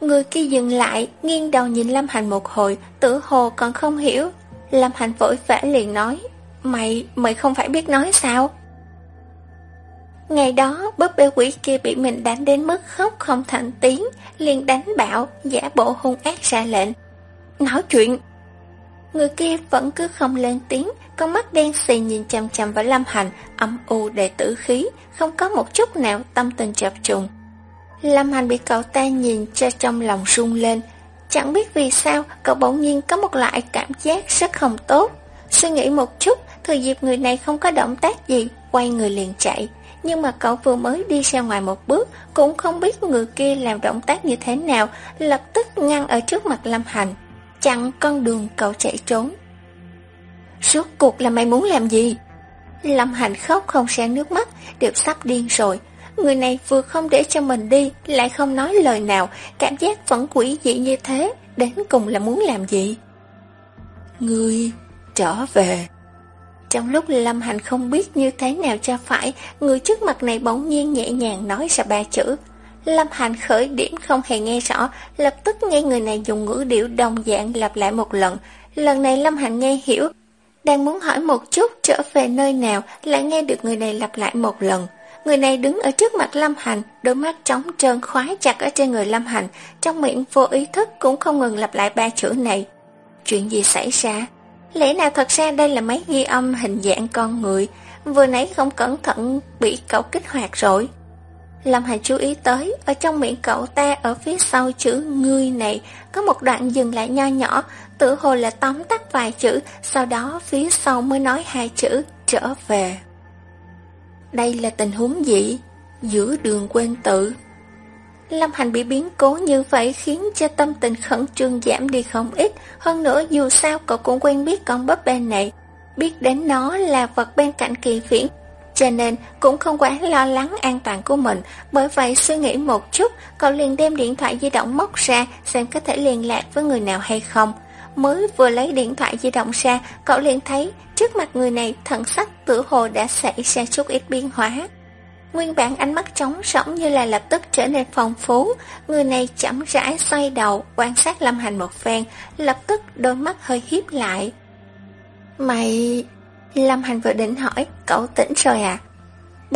Người kia dừng lại, nghiêng đầu nhìn Lâm Hành một hồi, tự hồ còn không hiểu. Lâm Hành vội vã liền nói, Mày, mày không phải biết nói sao? Ngày đó, búp bê quỷ kia bị mình đánh đến mức khóc không thành tiếng, liền đánh bạo, giả bộ hung ác ra lệnh. Nói chuyện! Người kia vẫn cứ không lên tiếng, con mắt đen xì nhìn chằm chằm vào Lâm Hành, âm u đầy tử khí, không có một chút nào tâm tình chập trùng. Lâm Hành bị cậu ta nhìn cho trong lòng rung lên, chẳng biết vì sao cậu bỗng nhiên có một loại cảm giác rất không tốt. Suy nghĩ một chút, Thừa dịp người này không có động tác gì, quay người liền chạy. Nhưng mà cậu vừa mới đi ra ngoài một bước, cũng không biết người kia làm động tác như thế nào, lập tức ngăn ở trước mặt Lâm Hành, chặn con đường cậu chạy trốn. Suốt cuộc là mày muốn làm gì? Lâm Hành khóc không xen nước mắt, đều sắp điên rồi. Người này vừa không để cho mình đi, lại không nói lời nào, cảm giác vẫn quỷ dị như thế, đến cùng là muốn làm gì? Người trở về. Trong lúc Lâm Hành không biết như thế nào cho phải, người trước mặt này bỗng nhiên nhẹ nhàng nói ra ba chữ. Lâm Hành khởi điểm không hề nghe rõ, lập tức nghe người này dùng ngữ điệu đồng dạng lặp lại một lần. Lần này Lâm Hành nghe hiểu, đang muốn hỏi một chút trở về nơi nào, lại nghe được người này lặp lại một lần. Người này đứng ở trước mặt Lâm Hành, đôi mắt trống trơn khoái chặt ở trên người Lâm Hành, trong miệng vô ý thức cũng không ngừng lặp lại ba chữ này. Chuyện gì xảy ra? Lẽ nào thật ra đây là máy ghi âm hình dạng con người, vừa nãy không cẩn thận bị cậu kích hoạt rồi. Lâm Hành chú ý tới, ở trong miệng cậu ta ở phía sau chữ ngươi này có một đoạn dừng lại nho nhỏ, tự hồ là tóm tắt vài chữ, sau đó phía sau mới nói hai chữ trở về. Đây là tình huống gì? Giữa đường quên tự. Lâm Hành bị biến cố như vậy khiến cho tâm tình khẩn trương giảm đi không ít. Hơn nữa dù sao cậu cũng quen biết con búp bê này. Biết đến nó là vật bên cạnh kỳ viễn. Cho nên cũng không quá lo lắng an toàn của mình. Bởi vậy suy nghĩ một chút, cậu liền đem điện thoại di động móc ra xem có thể liên lạc với người nào hay không. Mới vừa lấy điện thoại di động ra, cậu liền thấy trước mặt người này thần sắc tự hồ đã xảy ra chút ít biến hóa. Nguyên bản ánh mắt trống rỗng như là lập tức trở nên phong phú, người này chậm rãi xoay đầu, quan sát Lâm Hành một phen, lập tức đôi mắt hơi hiếp lại. Mày... Lâm Hành vừa định hỏi, cậu tỉnh rồi à?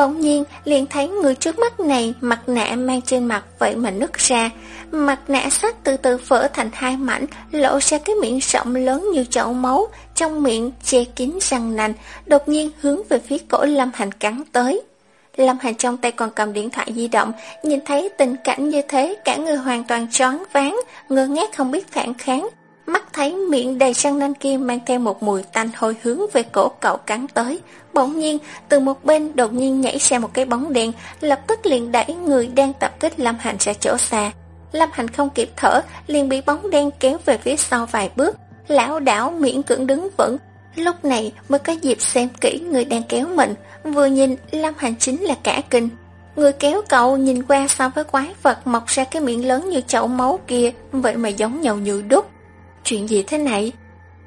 Bỗng nhiên liền thấy người trước mắt này mặt nạ mang trên mặt vậy mà nứt ra. Mặt nạ sắt từ từ vỡ thành hai mảnh, lộ ra cái miệng rộng lớn như chậu máu, trong miệng che kín răng nành, đột nhiên hướng về phía cổ Lâm Hành cắn tới. Lâm Hành trong tay còn cầm điện thoại di động, nhìn thấy tình cảnh như thế, cả người hoàn toàn choáng váng, ngơ ngác không biết phản kháng. Mắt thấy miệng đầy răng nanh kia mang theo một mùi tanh hôi hướng về cổ cậu cắn tới. Bỗng nhiên, từ một bên đột nhiên nhảy ra một cái bóng đen, lập tức liền đẩy người đang tập kích Lâm Hành ra chỗ xa. Lâm Hành không kịp thở, liền bị bóng đen kéo về phía sau vài bước. Lão đảo miễn cưỡng đứng vững, lúc này mới có dịp xem kỹ người đang kéo mình. Vừa nhìn, Lâm Hành chính là cả kinh. Người kéo cậu nhìn qua so với quái vật mọc ra cái miệng lớn như chậu máu kia, vậy mà giống nhau như đúc. Chuyện gì thế này?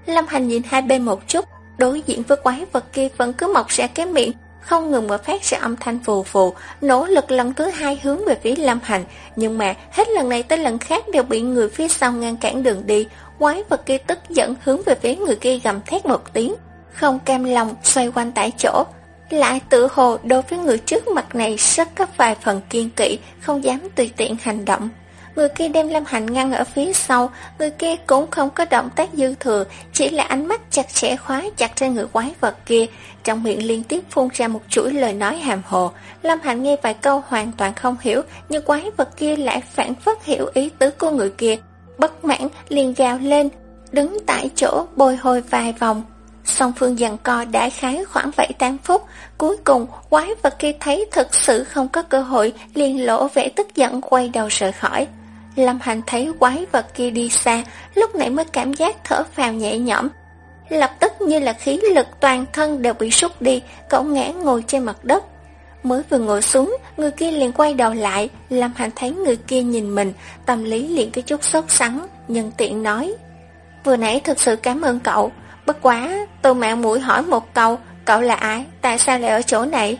Lâm Hành nhìn hai bên một chút, đối diện với quái vật kia vẫn cứ mọc ra cái miệng, không ngừng mà phát ra âm thanh phù phù, nỗ lực lần thứ hai hướng về phía Lâm Hành, nhưng mà hết lần này tới lần khác đều bị người phía sau ngăn cản đường đi, quái vật kia tức giận hướng về phía người kia gầm thét một tiếng, không cam lòng xoay quanh tại chỗ, lại tự hồ đối với người trước mặt này rất có vài phần kiên kỵ, không dám tùy tiện hành động. Người kia đem Lâm Hành ngăn ở phía sau, người kia cũng không có động tác dư thừa, chỉ là ánh mắt chặt chẽ khóa chặt trên người quái vật kia, trong miệng liên tiếp phun ra một chuỗi lời nói hàm hồ. Lâm Hành nghe vài câu hoàn toàn không hiểu, nhưng quái vật kia lại phản phất hiểu ý tứ của người kia. Bất mãn liền gào lên, đứng tại chỗ bồi hồi vài vòng. Song phương dần co đã khái khoảng 7-8 phút, cuối cùng quái vật kia thấy thực sự không có cơ hội, liền lỗ vẻ tức giận quay đầu rời khỏi. Lâm Hành thấy quái vật kia đi xa, lúc nãy mới cảm giác thở phào nhẹ nhõm. Lập tức như là khí lực toàn thân đều bị rút đi, cậu ngã ngồi trên mặt đất. Mới vừa ngồi xuống, người kia liền quay đầu lại, Lâm Hành thấy người kia nhìn mình, tâm lý liền có chút sốt sắng, nhân tiện nói. Vừa nãy thực sự cảm ơn cậu, bất quá, tôi mạng mũi hỏi một câu, cậu là ai, tại sao lại ở chỗ này?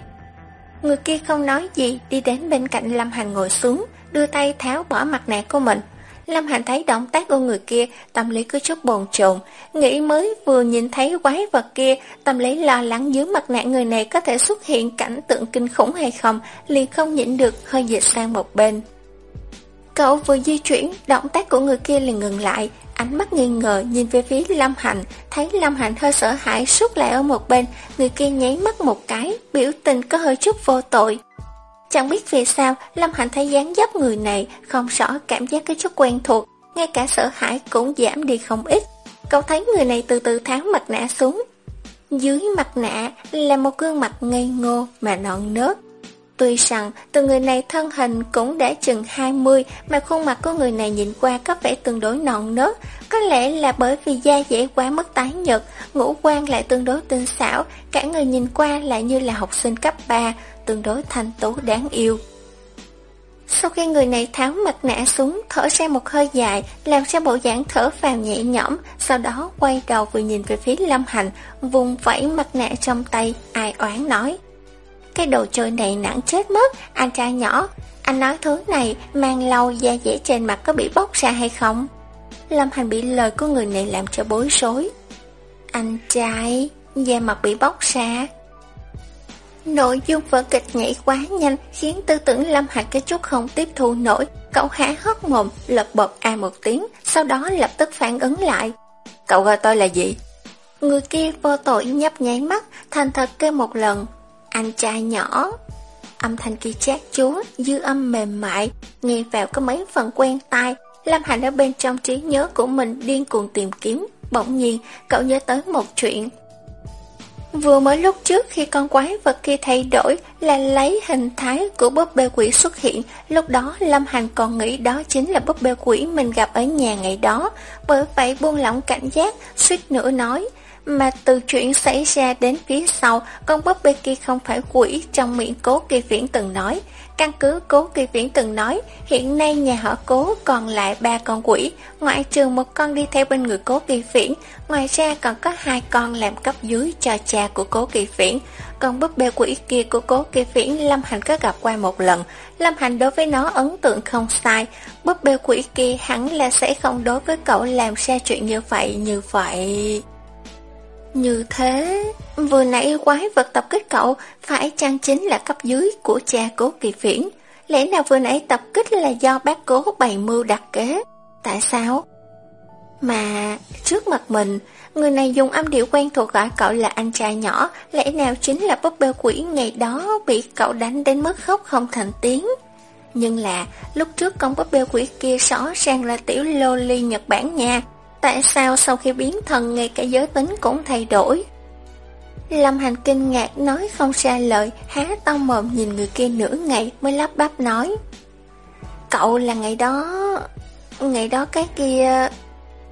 Người kia không nói gì, đi đến bên cạnh Lâm Hành ngồi xuống, đưa tay tháo bỏ mặt nạ của mình. Lâm Hành thấy động tác của người kia, tâm lý cứ chút bồn chồn, nghĩ mới vừa nhìn thấy quái vật kia, tâm lý lo lắng dưới mặt nạ người này có thể xuất hiện cảnh tượng kinh khủng hay không, liền không nhịn được hơi dịch sang một bên. Cậu vừa di chuyển, động tác của người kia liền ngừng lại, ánh mắt nghi ngờ nhìn về phía Lâm Hành, thấy Lâm Hành hơi sợ hãi rút lại ở một bên, người kia nháy mắt một cái, biểu tình có hơi chút vô tội. Chẳng biết vì sao, Lâm Hạnh thấy dáng dấp người này, không rõ cảm giác cái chút quen thuộc, ngay cả sợ hãi cũng giảm đi không ít. Cậu thấy người này từ từ tháo mặt nạ xuống. Dưới mặt nạ là một gương mặt ngây ngô mà non nớt. Tuy rằng từ người này thân hình cũng đã chừng 20 mà khuôn mặt của người này nhìn qua có vẻ tương đối non nớt, có lẽ là bởi vì da dễ quá mất tái nhật, ngũ quan lại tương đối tinh xảo, cả người nhìn qua lại như là học sinh cấp 3, tương đối thanh tú đáng yêu. Sau khi người này tháo mặt nạ xuống, thở ra một hơi dài, làm ra bộ dạng thở phào nhẹ nhõm, sau đó quay đầu vừa nhìn về phía Lâm Hành, vùng vẫy mặt nạ trong tay, ai oán nói. Cái đồ chơi này nặng chết mất, anh trai nhỏ, anh nói thứ này mang lâu da dẻ trên mặt có bị bóc ra hay không? Lâm Hành bị lời của người này làm cho bối rối. Anh trai, da mặt bị bóc ra. Nội dung vở kịch nhảy quá nhanh khiến tư tưởng Lâm Hạnh cái chút không tiếp thu nổi. Cậu há hốc mồm, lật bật a một tiếng, sau đó lập tức phản ứng lại. Cậu gọi tôi là gì? Người kia vô tội nhấp nháy mắt, thành thật kêu một lần. Anh trai nhỏ. Âm thanh kia chát chúa, dư âm mềm mại, nghe vào có mấy phần quen tai. Lâm Hạnh ở bên trong trí nhớ của mình điên cuồng tìm kiếm. Bỗng nhiên, cậu nhớ tới một chuyện. Vừa mới lúc trước khi con quái vật kia thay đổi là lấy hình thái của búp bê quỷ xuất hiện, lúc đó Lâm Hành còn nghĩ đó chính là búp bê quỷ mình gặp ở nhà ngày đó, bởi vậy buông lỏng cảnh giác, suýt nữa nói, mà từ chuyện xảy ra đến phía sau, con búp bê kia không phải quỷ trong miệng cố kỳ viễn từng nói, Căn cứ cố kỳ viễn từng nói, hiện nay nhà họ cố còn lại ba con quỷ, ngoại trừ một con đi theo bên người cố kỳ viễn, ngoài ra còn có hai con làm cấp dưới cho cha của cố kỳ viễn. Còn búp bê quỷ kia của cố kỳ viễn Lâm Hành có gặp qua một lần, Lâm Hành đối với nó ấn tượng không sai, búp bê quỷ kia hẳn là sẽ không đối với cậu làm ra chuyện như vậy, như vậy... Như thế, vừa nãy quái vật tập kích cậu phải chăng chính là cấp dưới của cha cố kỳ phiển. Lẽ nào vừa nãy tập kích là do bác cố bày mưu đặt kế? Tại sao? Mà trước mặt mình, người này dùng âm điệu quen thuộc gọi cậu là anh trai nhỏ, lẽ nào chính là búp bê quỷ ngày đó bị cậu đánh đến mức khóc không thành tiếng. Nhưng là lúc trước con búp bê quỷ kia rõ ràng là tiểu loli Nhật Bản nha, tại sao sau khi biến thần ngay cả giới tính cũng thay đổi? Lâm Hành kinh ngạc nói không ra lời, há to mồm nhìn người kia nửa ngày mới lắp bắp nói. Cậu là ngày đó... Ngày đó cái kia...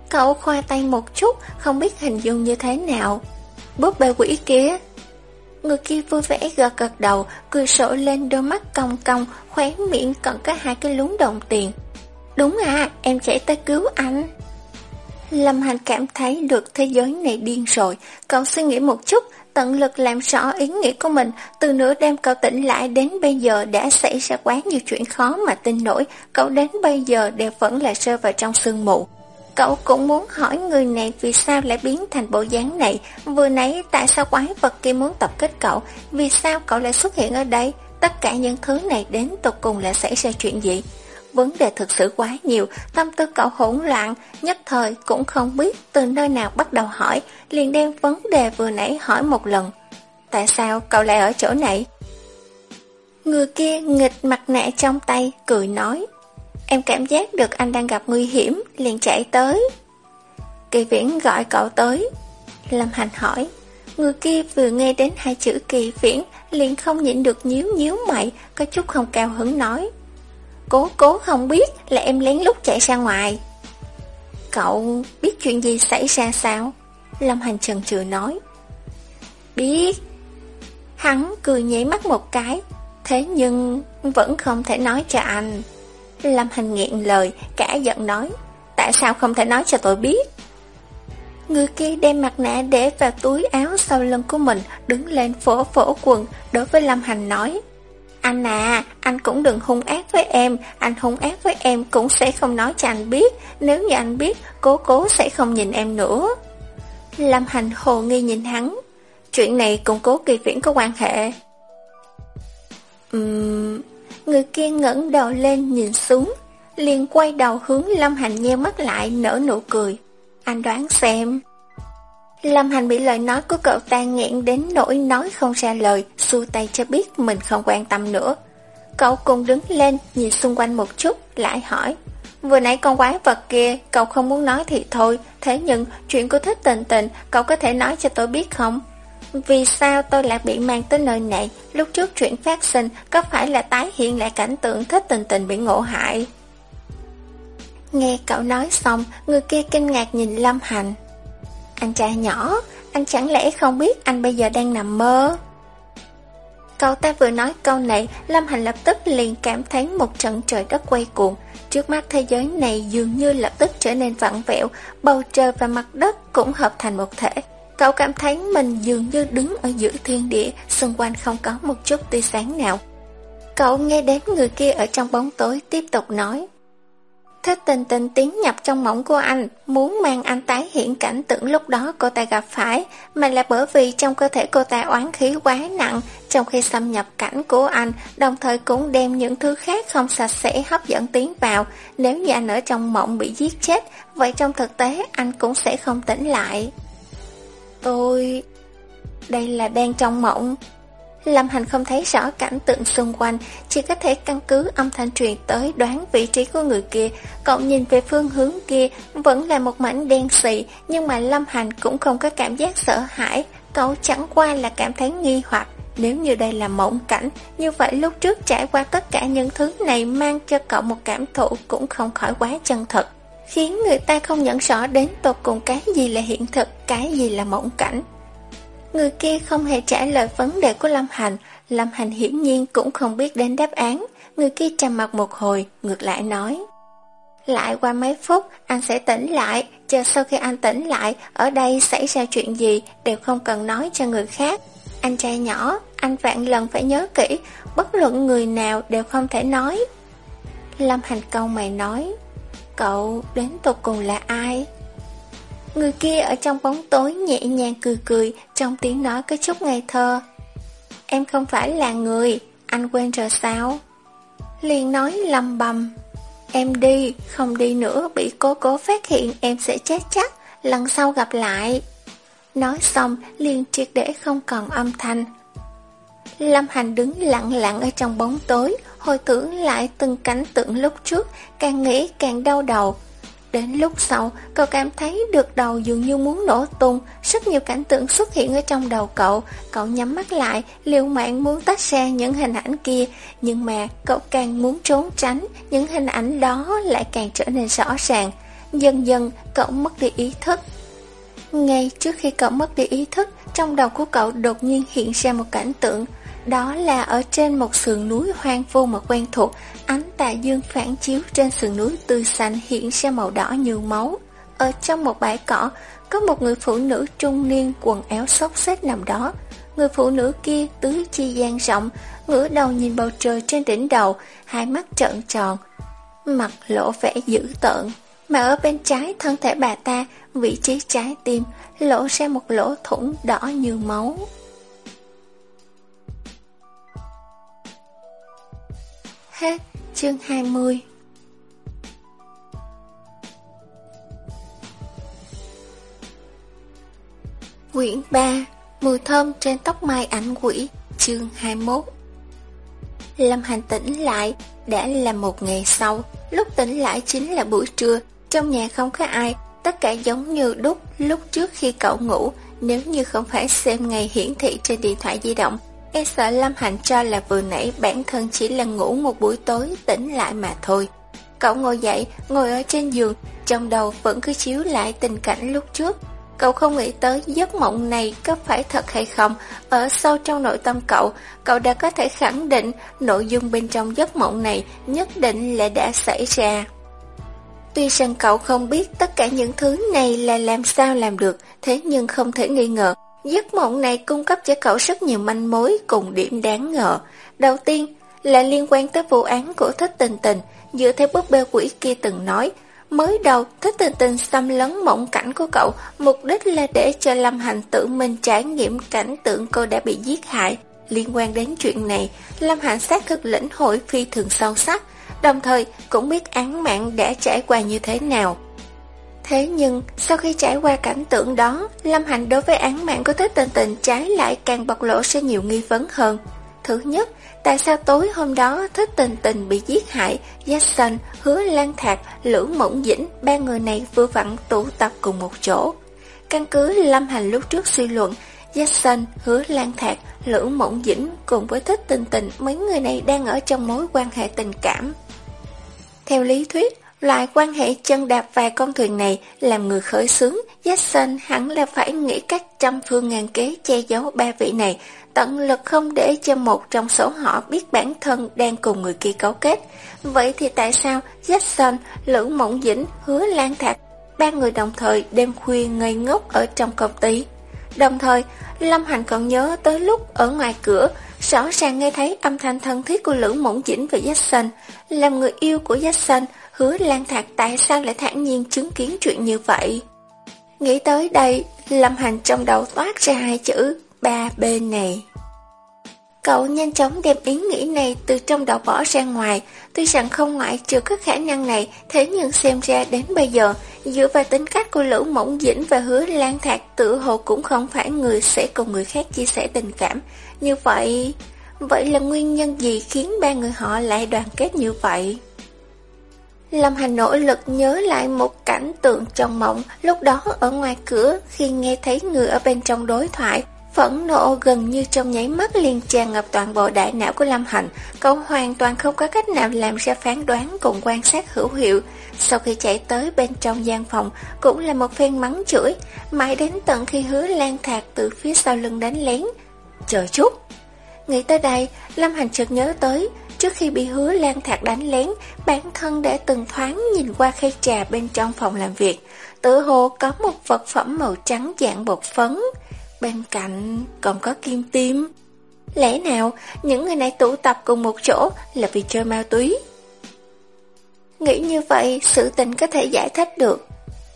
Cậu khoa tay một chút, không biết hình dung như thế nào. Búp bê quỷ kia. Người kia vui vẻ gật gật đầu, cười sổ lên đôi mắt cong cong, khóe miệng còn có hai cái lún đồng tiền. Đúng à, em chạy tới cứu anh. Lâm Hành cảm thấy được thế giới này điên rồi, cậu suy nghĩ một chút, tận lực làm rõ ý nghĩa của mình, từ nửa đêm cậu tỉnh lại đến bây giờ đã xảy ra quá nhiều chuyện khó mà tin nổi, cậu đến bây giờ đều vẫn là rơi vào trong sương mù. Cậu cũng muốn hỏi người này vì sao lại biến thành bộ dáng này, vừa nãy tại sao quái vật kia muốn tập kích cậu, vì sao cậu lại xuất hiện ở đây, tất cả những thứ này đến tục cùng là xảy ra chuyện gì. Vấn đề thực sự quá nhiều, tâm tư cậu hỗn loạn, nhất thời cũng không biết từ nơi nào bắt đầu hỏi, liền đem vấn đề vừa nãy hỏi một lần. Tại sao cậu lại ở chỗ này? Người kia nghịch mặt nạ trong tay, cười nói. Em cảm giác được anh đang gặp nguy hiểm, liền chạy tới. Kỳ viễn gọi cậu tới. Lâm Hành hỏi. Người kia vừa nghe đến hai chữ kỳ viễn, liền không nhịn được nhíu nhíu mày, có chút không cao hứng nói. Cố cố không biết là em lén lút chạy ra ngoài. Cậu biết chuyện gì xảy ra sao? Lâm Hành trần trừ nói. Biết. Hắn cười nháy mắt một cái, thế nhưng vẫn không thể nói cho anh. Lâm Hành nghẹn lời, cả giận nói. Tại sao không thể nói cho tôi biết? Người kia đem mặt nạ để vào túi áo sau lưng của mình, đứng lên phổ phổ quần, đối với Lâm Hành nói. Anh à, anh cũng đừng hung ác với em, anh hung ác với em cũng sẽ không nói cho anh biết, nếu như anh biết, cố cố sẽ không nhìn em nữa. Lâm Hành hồ nghi nhìn hắn, chuyện này cùng cố kỳ viễn có quan hệ. Uhm, người kia ngẩng đầu lên nhìn xuống, liền quay đầu hướng Lâm Hành nheo mắt lại nở nụ cười. Anh đoán xem. Lâm Hành bị lời nói của cậu ta nghẹn đến nỗi nói không ra lời, xua tay cho biết mình không quan tâm nữa. Cậu cùng đứng lên, nhìn xung quanh một chút, lại hỏi. Vừa nãy con quái vật kia, cậu không muốn nói thì thôi, thế nhưng chuyện của thích tình tình, cậu có thể nói cho tôi biết không? Vì sao tôi lại bị mang tới nơi này, lúc trước chuyện phát sinh, có phải là tái hiện lại cảnh tượng thích tình tình bị ngộ hại? Nghe cậu nói xong, người kia kinh ngạc nhìn Lâm Hành. Anh trai nhỏ, anh chẳng lẽ không biết anh bây giờ đang nằm mơ? Cậu ta vừa nói câu này, Lâm Hành lập tức liền cảm thấy một trận trời đất quay cuồng. Trước mắt thế giới này dường như lập tức trở nên vặn vẹo, bầu trời và mặt đất cũng hợp thành một thể. Cậu cảm thấy mình dường như đứng ở giữa thiên địa, xung quanh không có một chút tia sáng nào. Cậu nghe đến người kia ở trong bóng tối tiếp tục nói. Thế tình tình tiến nhập trong mộng của anh, muốn mang anh tái hiện cảnh tượng lúc đó cô ta gặp phải, mà là bởi vì trong cơ thể cô ta oán khí quá nặng, trong khi xâm nhập cảnh của anh, đồng thời cũng đem những thứ khác không sạch sẽ hấp dẫn tiến vào. Nếu như anh ở trong mộng bị giết chết, vậy trong thực tế anh cũng sẽ không tỉnh lại. Tôi... Đây là đang trong mộng. Lâm Hành không thấy rõ cảnh tượng xung quanh, chỉ có thể căn cứ âm thanh truyền tới đoán vị trí của người kia. Cậu nhìn về phương hướng kia, vẫn là một mảnh đen xì, nhưng mà Lâm Hành cũng không có cảm giác sợ hãi. Cậu chẳng qua là cảm thấy nghi hoặc. Nếu như đây là mộng cảnh, như vậy lúc trước trải qua tất cả những thứ này mang cho cậu một cảm thụ cũng không khỏi quá chân thật. Khiến người ta không nhận rõ đến tột cùng cái gì là hiện thực, cái gì là mộng cảnh. Người kia không hề trả lời vấn đề của Lâm Hành, Lâm Hành hiển nhiên cũng không biết đến đáp án. Người kia trầm mặt một hồi, ngược lại nói. Lại qua mấy phút, anh sẽ tỉnh lại, chờ sau khi anh tỉnh lại, ở đây xảy ra chuyện gì đều không cần nói cho người khác. Anh trai nhỏ, anh vạn lần phải nhớ kỹ, bất luận người nào đều không thể nói. Lâm Hành câu mày nói, cậu đến tục cùng là ai? Người kia ở trong bóng tối nhẹ nhàng cười cười, trong tiếng nói có chút ngây thơ. Em không phải là người, anh quên rồi sao? Liền nói lầm bầm. Em đi, không đi nữa bị cố cố phát hiện em sẽ chết chắc, lần sau gặp lại. Nói xong liền triệt để không còn âm thanh. Lâm Hành đứng lặng lặng ở trong bóng tối, hồi tưởng lại từng cảnh tượng lúc trước, càng nghĩ càng đau đầu. Đến lúc sau, cậu cảm thấy được đầu dường như muốn nổ tung, rất nhiều cảnh tượng xuất hiện ở trong đầu cậu. Cậu nhắm mắt lại, liều mạng muốn tách ra những hình ảnh kia, nhưng mà cậu càng muốn trốn tránh, những hình ảnh đó lại càng trở nên rõ ràng. Dần dần, cậu mất đi ý thức. Ngay trước khi cậu mất đi ý thức, trong đầu của cậu đột nhiên hiện ra một cảnh tượng, đó là ở trên một sườn núi hoang vu mà quen thuộc, ánh tà dương phản chiếu trên sườn núi tươi xanh hiện ra màu đỏ như máu. Ở trong một bãi cỏ, có một người phụ nữ trung niên quần áo xốc xếch nằm đó. Người phụ nữ kia tứ chi gian rộng, ngửa đầu nhìn bầu trời trên đỉnh đầu, hai mắt trợn tròn, mặt lộ vẻ dữ tợn. Mà ở bên trái thân thể bà ta, vị trí trái tim, lộ ra một lỗ thủng đỏ như máu. Hết, chương 20 Quyển 3 Mùi thơm trên tóc mai ảnh quỷ, Chương 21 Lâm Hành tỉnh lại, Đã là một ngày sau. Lúc tỉnh lại chính là buổi trưa. Trong nhà không có ai, Tất cả giống như đúc lúc trước khi cậu ngủ. Nếu như không phải xem ngày hiển thị trên điện thoại di động E sợ Lâm Hạnh cho là vừa nãy bản thân chỉ là ngủ một buổi tối tỉnh lại mà thôi. Cậu ngồi dậy, ngồi ở trên giường, trong đầu vẫn cứ chiếu lại tình cảnh lúc trước. Cậu không nghĩ tới giấc mộng này có phải thật hay không. Ở sâu trong nội tâm cậu, cậu đã có thể khẳng định nội dung bên trong giấc mộng này nhất định là đã xảy ra. Tuy rằng cậu không biết tất cả những thứ này là làm sao làm được, thế nhưng không thể nghi ngờ Giấc mộng này cung cấp cho cậu rất nhiều manh mối cùng điểm đáng ngờ. Đầu tiên là liên quan tới vụ án của Thích Tình Tình, dựa theo bức bê quỷ kia từng nói. Mới đầu, Thích Tình Tình xâm lấn mộng cảnh của cậu, mục đích là để cho Lâm Hành tự mình trải nghiệm cảnh tượng cô đã bị giết hại. Liên quan đến chuyện này, Lâm Hành xác thực lĩnh hội phi thường sâu sắc, đồng thời cũng biết án mạng đã trải qua như thế nào. Thế nhưng, sau khi trải qua cảnh tượng đó, Lâm Hành đối với án mạng của Thích Tình Tình trái lại càng bộc lộ ra nhiều nghi vấn hơn. Thứ nhất, tại sao tối hôm đó Thích Tình Tình bị giết hại, Jackson, Hứa Lan Thạc, Lữ Mộng Dĩnh, ba người này vừa vặn tụ tập cùng một chỗ. Căn cứ Lâm Hành lúc trước suy luận, Jackson, Hứa Lan Thạc, Lữ Mộng Dĩnh cùng với Thích Tình Tình mấy người này đang ở trong mối quan hệ tình cảm. Theo lý thuyết, Loại quan hệ chân đạp vài con thuyền này làm người khởi xướng, Jackson hẳn là phải nghĩ cách trăm phương ngàn kế che giấu ba vị này, tận lực không để cho một trong số họ biết bản thân đang cùng người kia cấu kết. Vậy thì tại sao Jackson, Lữ Mộng Dĩnh, Hứa Lan Thạc, ba người đồng thời đêm khuya ngây ngốc ở trong công ty? Đồng thời, Lâm Hành còn nhớ tới lúc ở ngoài cửa, rõ ràng nghe thấy âm thanh thân thiết của Lữ Mộng Dĩnh và Jackson, làm người yêu của Jackson, Hứa Lan Thạc tại sao lại thản nhiên chứng kiến chuyện như vậy? Nghĩ tới đây, Lâm Hành trong đầu toát ra hai chữ ba b này. Cậu nhanh chóng đem ý nghĩ này từ trong đầu bỏ ra ngoài, tuy rằng không ngoại trừ các khả năng này, thế nhưng xem ra đến bây giờ, dựa vào tính cách của Lữ Mộng Dĩnh và Hứa Lan Thạc tự hồ cũng không phải người sẽ cùng người khác chia sẻ tình cảm. Như vậy, vậy là nguyên nhân gì khiến ba người họ lại đoàn kết như vậy? Lâm Hành nỗ lực nhớ lại một cảnh tượng trong mộng, lúc đó ở ngoài cửa khi nghe thấy người ở bên trong đối thoại. Phẫn nộ gần như trong nháy mắt liền tràn ngập toàn bộ đại não của Lâm Hành, cậu hoàn toàn không có cách nào làm ra phán đoán cùng quan sát hữu hiệu. Sau khi chạy tới bên trong gian phòng, cũng là một phen mắng chửi, mãi đến tận khi hứa lan thạc từ phía sau lưng đánh lén. Chờ chút! Nghĩ tới đây, Lâm Hành chợt nhớ tới, Trước khi bị hứa lan thạc đánh lén, bản thân đã từng thoáng nhìn qua khay trà bên trong phòng làm việc. Tự hồ có một vật phẩm màu trắng dạng bột phấn. Bên cạnh còn có kim tim. Lẽ nào những người này tụ tập cùng một chỗ là vì chơi ma túy? Nghĩ như vậy, sự tình có thể giải thích được.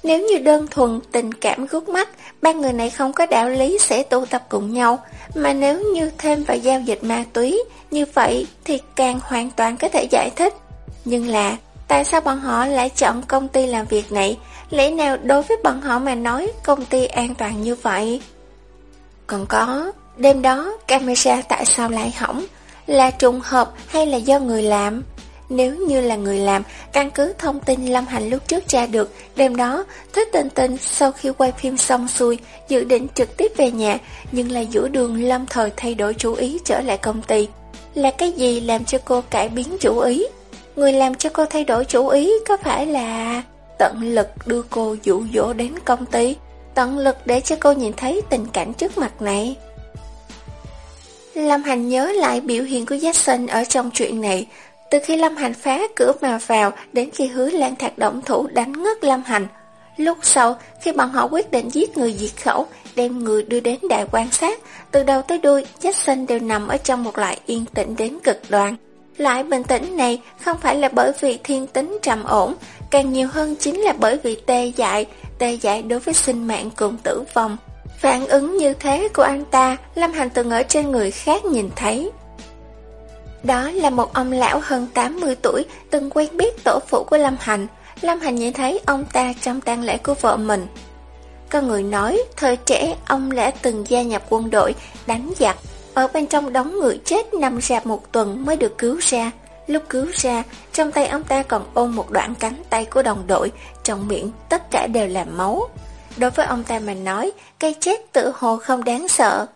Nếu như đơn thuần tình cảm gút mắt, ba người này không có đạo lý sẽ tụ tập cùng nhau, mà nếu như thêm vào giao dịch ma túy, như vậy thì càng hoàn toàn có thể giải thích. Nhưng là, tại sao bọn họ lại chọn công ty làm việc này? Lẽ nào đối với bọn họ mà nói công ty an toàn như vậy? Còn có, đêm đó camera tại sao lại hỏng? Là trùng hợp hay là do người làm? Nếu như là người làm, căn cứ thông tin Lâm Hành lúc trước tra được, đêm đó, Thích Tinh Tinh sau khi quay phim xong xuôi, dự định trực tiếp về nhà, nhưng là giữa đường Lâm thời thay đổi chủ ý trở lại công ty. Là cái gì làm cho cô cải biến chủ ý? Người làm cho cô thay đổi chủ ý có phải là tận lực đưa cô dụ dỗ đến công ty, tận lực để cho cô nhìn thấy tình cảnh trước mặt này? Lâm Hành nhớ lại biểu hiện của Jackson ở trong chuyện này, từ khi Lâm Hành phá cửa mà vào đến khi hứa lan thạc động thủ đánh ngất Lâm Hành. Lúc sau, khi bọn họ quyết định giết người diệt khẩu, đem người đưa đến đài quan sát, từ đầu tới đuôi, Jackson đều nằm ở trong một loại yên tĩnh đến cực đoan. Loại bình tĩnh này không phải là bởi vì thiên tính trầm ổn, càng nhiều hơn chính là bởi vì tê dại, tê dại đối với sinh mạng cùng tử vong. Phản ứng như thế của anh ta, Lâm Hành từng ở trên người khác nhìn thấy. Đó là một ông lão hơn 80 tuổi từng quen biết tổ phụ của Lâm Hành. Lâm Hành nhìn thấy ông ta trong tang lễ của vợ mình. Có người nói, thời trẻ ông đã từng gia nhập quân đội, đánh giặc. Ở bên trong đóng người chết nằm rạp một tuần mới được cứu ra. Lúc cứu ra, trong tay ông ta còn ôm một đoạn cánh tay của đồng đội, trong miệng tất cả đều là máu. Đối với ông ta mà nói, cây chết tự hồ không đáng sợ.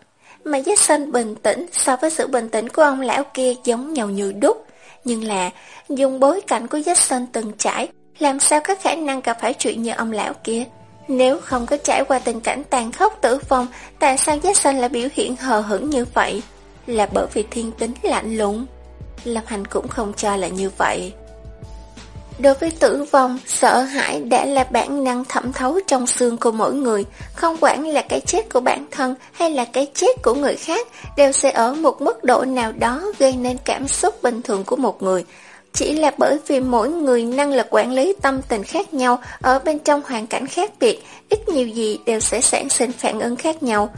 Mà Jackson bình tĩnh so với sự bình tĩnh của ông lão kia giống nhau như đúc. Nhưng là, dùng bối cảnh của Jackson từng trải, làm sao có khả năng gặp phải chuyện như ông lão kia? Nếu không có trải qua tình cảnh tàn khốc tử vong, tại sao Jackson lại biểu hiện hờ hững như vậy? Là bởi vì thiên tính lạnh lùng. Lâm Hành cũng không cho là như vậy. Đối với tử vong, sợ hãi đã là bản năng thẩm thấu trong xương của mỗi người, không quản là cái chết của bản thân hay là cái chết của người khác, đều sẽ ở một mức độ nào đó gây nên cảm xúc bình thường của một người. Chỉ là bởi vì mỗi người năng lực quản lý tâm tình khác nhau ở bên trong hoàn cảnh khác biệt, ít nhiều gì đều sẽ sản sinh phản ứng khác nhau.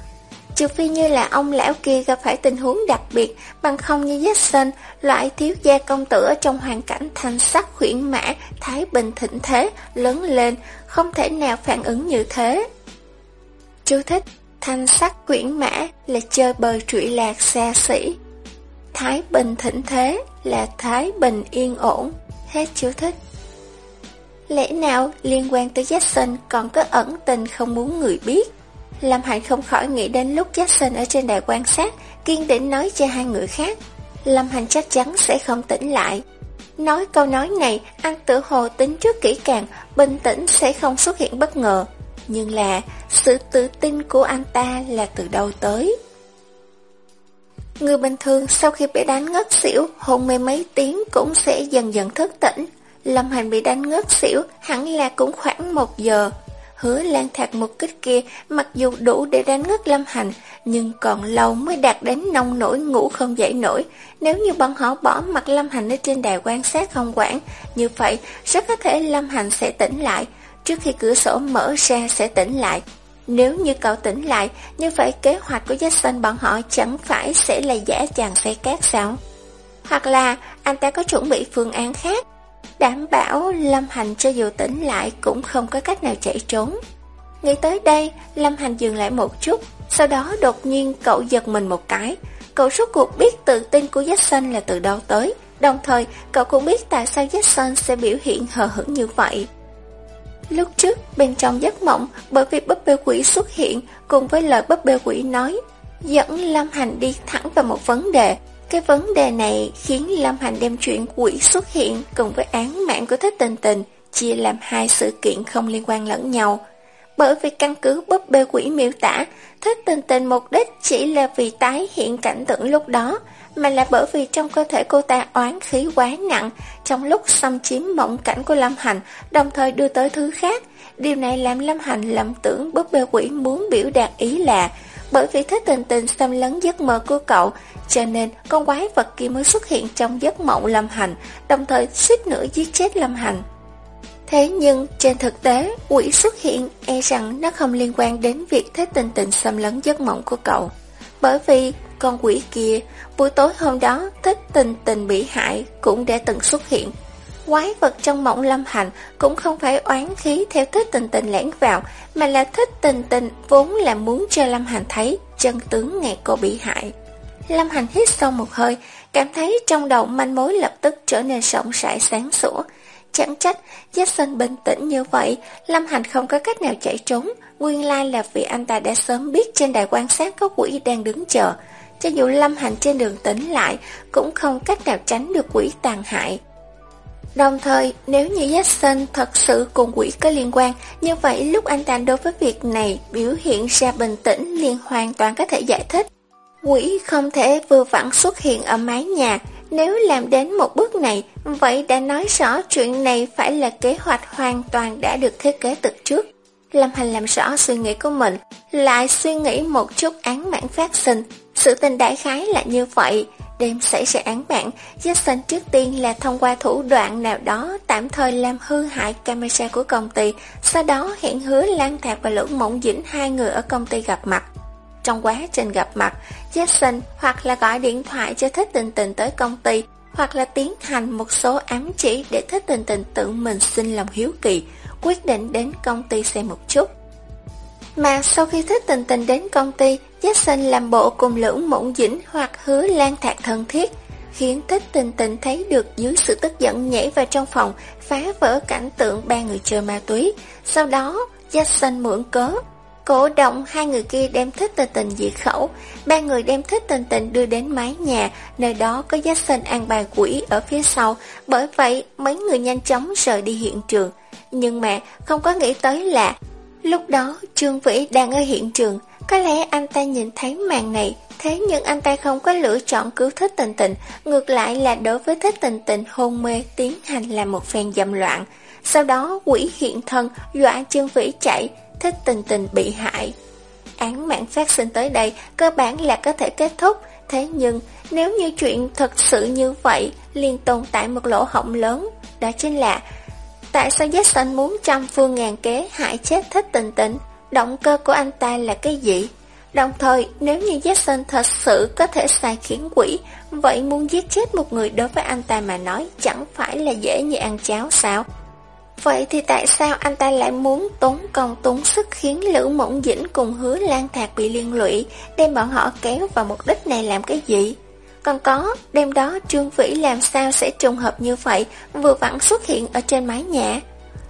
Trừ phi như là ông lão kia gặp phải tình huống đặc biệt, bằng không như Jackson, loại thiếu gia công tử ở trong hoàn cảnh thanh sắc khuyển mã, thái bình thịnh thế, lớn lên, không thể nào phản ứng như thế. Chú thích, thanh sắc khuyển mã là chơi bời trụy lạc xa xỉ. Thái bình thịnh thế là thái bình yên ổn. Hết chú thích. Lẽ nào liên quan tới Jackson còn có ẩn tình không muốn người biết? Lâm Hạnh không khỏi nghĩ đến lúc Jackson ở trên đài quan sát, kiên định nói cho hai người khác. Lâm Hành chắc chắn sẽ không tỉnh lại. Nói câu nói này, anh tự hồ tính trước kỹ càng, bình tĩnh sẽ không xuất hiện bất ngờ. Nhưng là, sự tự tin của anh ta là từ đâu tới? Người bình thường sau khi bị đánh ngất xỉu, hôn mê mấy tiếng cũng sẽ dần dần thức tỉnh. Lâm Hành bị đánh ngất xỉu, hẳn là cũng khoảng một giờ. Hứa lan thạc một kích kia mặc dù đủ để đánh ngất Lâm Hành, nhưng còn lâu mới đạt đến nông nổi ngủ không dậy nổi. Nếu như bọn họ bỏ mặt Lâm Hành ở trên đài quan sát không quản, như vậy rất có thể Lâm Hành sẽ tỉnh lại. Trước khi cửa sổ mở ra sẽ tỉnh lại. Nếu như cậu tỉnh lại, như vậy kế hoạch của Jackson bọn họ chẳng phải sẽ là giả chàng xe cát sao? Hoặc là anh ta có chuẩn bị phương án khác, Đảm bảo Lâm Hành cho dù tỉnh lại cũng không có cách nào chạy trốn. Nghĩ tới đây, Lâm Hành dừng lại một chút, sau đó đột nhiên cậu giật mình một cái. Cậu rốt cuộc biết tự tin của Jackson là từ đâu tới, đồng thời cậu cũng biết tại sao Jackson sẽ biểu hiện hờ hững như vậy. Lúc trước, bên trong giấc mộng, bởi vì búp bê quỷ xuất hiện cùng với lời búp bê quỷ nói, dẫn Lâm Hành đi thẳng vào một vấn đề, cái vấn đề này khiến Lâm Hành đem chuyện quỷ xuất hiện cùng với án mạng của Thích Tình Tình chia làm hai sự kiện không liên quan lẫn nhau. Bởi vì căn cứ búp bê quỷ miêu tả, Thích Tình Tình mục đích chỉ là vì tái hiện cảnh tượng lúc đó, mà là bởi vì trong cơ thể cô ta oán khí quá nặng trong lúc xâm chiếm mộng cảnh của Lâm Hành, đồng thời đưa tới thứ khác. Điều này làm Lâm Hành lầm tưởng búp bê quỷ muốn biểu đạt ý là bởi vì thích tình tình xâm lấn giấc mơ của cậu, cho nên con quái vật kia mới xuất hiện trong giấc mộng Lâm Hành, đồng thời suýt nữa giết chết Lâm Hành. Thế nhưng trên thực tế, quỷ xuất hiện e rằng nó không liên quan đến việc thế tình tình xâm lấn giấc mộng của cậu. Bởi vì con quỷ kia, buổi tối hôm đó thích tình tình bị hại cũng đã từng xuất hiện. Quái vật trong mộng lâm hành cũng không phải oán khí theo thích tình tình lẻn vào, mà là thích tình tình vốn là muốn cho lâm hành thấy chân tướng ngày cô bị hại. Lâm hành hít sâu một hơi, cảm thấy trong đầu manh mối lập tức trở nên rộng rãi sáng sủa. Chẳng trách, Jackson bình tĩnh như vậy, Lâm Hành không có cách nào chạy trốn, nguyên lai là vì anh ta đã sớm biết trên đài quan sát có quỷ đang đứng chờ. Cho dù Lâm Hành trên đường tỉnh lại, cũng không cách nào tránh được quỷ tàn hại. Đồng thời, nếu như Jackson thật sự cùng quỷ có liên quan, như vậy lúc anh ta đối với việc này biểu hiện ra bình tĩnh liền hoàn toàn có thể giải thích. Quỷ không thể vừa vặn xuất hiện ở mái nhà, nếu làm đến một bước này, vậy đã nói rõ chuyện này phải là kế hoạch hoàn toàn đã được thiết kế từ trước. Lâm Hành làm rõ suy nghĩ của mình, lại suy nghĩ một chút án mạng phát sinh. Sự tình đại khái là như vậy, đêm xảy ra án mạng, Jackson trước tiên là thông qua thủ đoạn nào đó tạm thời làm hư hại camera của công ty, sau đó hẹn hứa Lan Thạc và Lưỡng Mộng Dĩnh hai người ở công ty gặp mặt. Trong quá trình gặp mặt, Jackson hoặc là gọi điện thoại cho Thích Tình Tình tới công ty, hoặc là tiến hành một số ám chỉ để Thích Tình Tình tự mình xin lòng hiếu kỳ, quyết định đến công ty xem một chút. Mà sau khi Thích Tình Tình đến công ty, Jackson làm bộ cùng lưỡng mộng dĩnh hoặc hứa lan thạc thân thiết, khiến Thích Tình Tình thấy được dưới sự tức giận nhảy vào trong phòng, phá vỡ cảnh tượng ba người chơi ma túy. Sau đó, Jackson mượn cớ, Cổ động hai người kia đem thích tình tình diệt khẩu, ba người đem thích tình tình đưa đến mái nhà, nơi đó có Jackson an bài quỷ ở phía sau, bởi vậy mấy người nhanh chóng rời đi hiện trường. Nhưng mà không có nghĩ tới là, lúc đó Trương Vĩ đang ở hiện trường, có lẽ anh ta nhìn thấy màn này, thế nhưng anh ta không có lựa chọn cứu thích tình tình, ngược lại là đối với thích tình tình hôn mê tiến hành làm một phen dâm loạn. Sau đó quỷ hiện thân dọa Trương Vĩ chạy, thích tình tình bị hại. Án mạng phát sinh tới đây cơ bản là có thể kết thúc, thế nhưng nếu như chuyện thật sự như vậy liền tồn tại một lỗ hổng lớn, đó chính là tại sao Jackson muốn trăm phương ngàn kế hại chết thích tình tình, động cơ của anh ta là cái gì? Đồng thời, nếu như Jackson thật sự có thể sai khiến quỷ, vậy muốn giết chết một người đối với anh ta mà nói chẳng phải là dễ như ăn cháo sao? Vậy thì tại sao anh ta lại muốn tốn công tốn sức khiến Lữ Mộng Dĩnh cùng hứa Lan Thạc bị liên lụy, đem bọn họ kéo vào mục đích này làm cái gì? Còn có, đêm đó Trương Vĩ làm sao sẽ trùng hợp như vậy, vừa vặn xuất hiện ở trên mái nhà.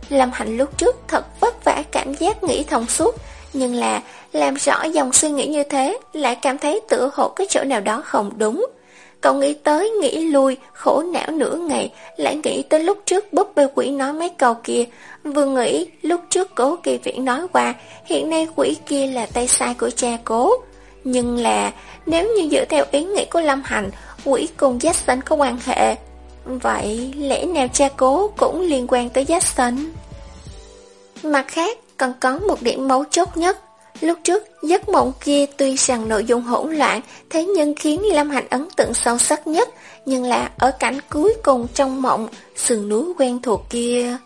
Lâm Hạnh lúc trước thật vất vả cảm giác nghĩ thông suốt, nhưng là làm rõ dòng suy nghĩ như thế lại cảm thấy tựa hồ cái chỗ nào đó không đúng. Cậu nghĩ tới nghĩ lui, khổ não nửa ngày, lại nghĩ tới lúc trước búp bê quỷ nói mấy câu kia. Vừa nghĩ, lúc trước cố kỳ viễn nói qua, hiện nay quỷ kia là tay sai của cha cố. Nhưng là, nếu như dựa theo ý nghĩ của Lâm Hành, quỷ cùng Jackson có quan hệ, vậy lẽ nào cha cố cũng liên quan tới Jackson? Mặt khác, còn có một điểm mấu chốt nhất Lúc trước, giấc mộng kia tuy rằng nội dung hỗn loạn, thế nhưng khiến Lâm Hành ấn tượng sâu sắc nhất, nhưng là ở cảnh cuối cùng trong mộng, sườn núi quen thuộc kia.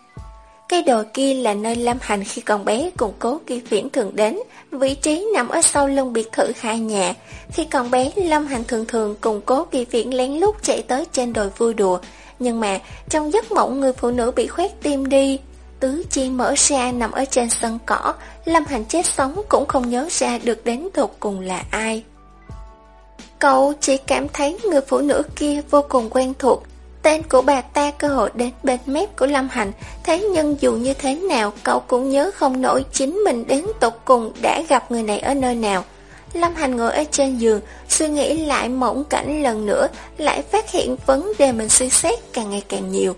Cây đồi kia là nơi Lâm Hành khi còn bé cùng cố kỳ viễn thường đến, vị trí nằm ở sau lưng biệt thự hai nhà. Khi còn bé, Lâm Hành thường thường cùng cố kỳ viễn lén lút chạy tới trên đồi vui đùa. Nhưng mà, trong giấc mộng người phụ nữ bị khoét tim đi, Tứ chi mở ra nằm ở trên sân cỏ, Lâm Hành chết sống cũng không nhớ ra được đến thuộc cùng là ai. Cậu chỉ cảm thấy người phụ nữ kia vô cùng quen thuộc, tên của bà ta cơ hội đến bên mép của Lâm Hành, thế nhưng dù như thế nào cậu cũng nhớ không nổi chính mình đến tục cùng đã gặp người này ở nơi nào. Lâm Hành ngồi ở trên giường, suy nghĩ lại mộng cảnh lần nữa, lại phát hiện vấn đề mình suy xét càng ngày càng nhiều.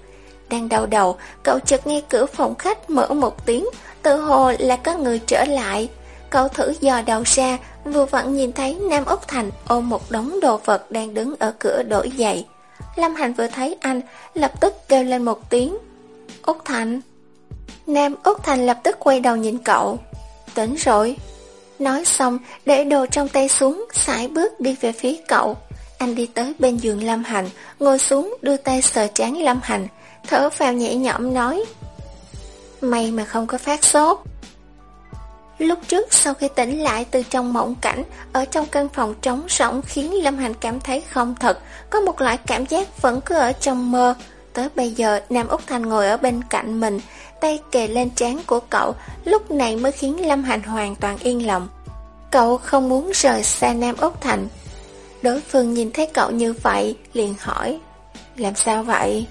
Đang đau đầu, cậu chợt nghe cửa phòng khách mở một tiếng, tự hồ là có người trở lại. Cậu thử dò đầu ra, vừa vặn nhìn thấy Nam Úc Thành ôm một đống đồ vật đang đứng ở cửa đổi giày. Lâm Hành vừa thấy anh, lập tức kêu lên một tiếng. Úc Thành. Nam Úc Thành lập tức quay đầu nhìn cậu. Tỉnh rồi. Nói xong, để đồ trong tay xuống, sải bước đi về phía cậu. Anh đi tới bên giường Lâm Hành, ngồi xuống đưa tay sờ trán Lâm Hành, thở vào nhẹ nhõm nói May mà không có phát sốt. Lúc trước sau khi tỉnh lại từ trong mộng cảnh, ở trong căn phòng trống rỗng khiến Lâm Hành cảm thấy không thật, có một loại cảm giác vẫn cứ ở trong mơ. Tới bây giờ, Nam Úc Thành ngồi ở bên cạnh mình, tay kề lên trán của cậu, lúc này mới khiến Lâm Hành hoàn toàn yên lòng. Cậu không muốn rời xa Nam Úc Thành. Đối phương nhìn thấy cậu như vậy, liền hỏi, làm sao vậy?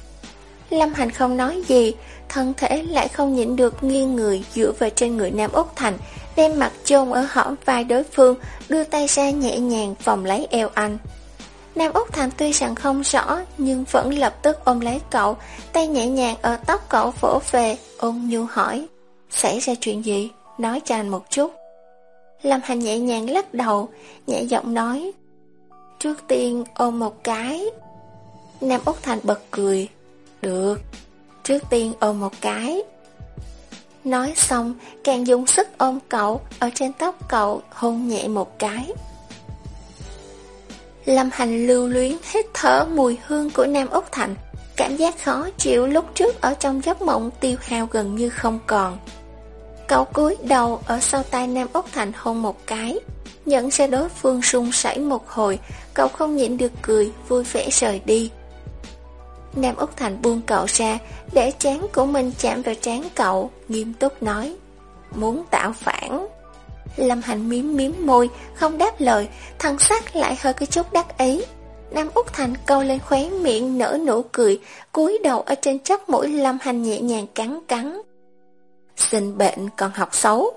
Lâm Hành không nói gì, thân thể lại không nhịn được nghiêng người dựa vào trên người Nam Úc Thành, đem mặt chôn ở hõm vai đối phương, đưa tay ra nhẹ nhàng vòng lấy eo anh. Nam Úc Thành tuy rằng không rõ, nhưng vẫn lập tức ôm lấy cậu, tay nhẹ nhàng ở tóc cậu vỗ về, ôn nhu hỏi. Xảy ra chuyện gì? Nói cho anh một chút. Lâm Hành nhẹ nhàng lắc đầu, nhẹ giọng nói. Trước tiên ôm một cái. Nam Úc Thành bật cười. Được, trước tiên ôm một cái. Nói xong, càng dùng sức ôm cậu, ở trên tóc cậu hôn nhẹ một cái. Lâm Hành lưu luyến hít thở mùi hương của Nam Úc Thành, cảm giác khó chịu lúc trước ở trong giấc mộng tiêu hao gần như không còn. Cậu cúi đầu ở sau tay Nam Úc Thành hôn một cái, nhận ra đối phương sung sảy một hồi, cậu không nhịn được cười, vui vẻ rời đi. Nam Úc Thành buông cậu ra, để trán của mình chạm vào trán cậu, nghiêm túc nói, muốn tạo phản. Lâm Hành miếm miếm môi, không đáp lời, thân sắc lại hơi cái chút đắc ý. Nam Úc Thành câu lên khóe miệng nở nụ cười, cúi đầu ở trên chóp mũi Lâm Hành nhẹ nhàng cắn cắn. Sinh bệnh còn học xấu.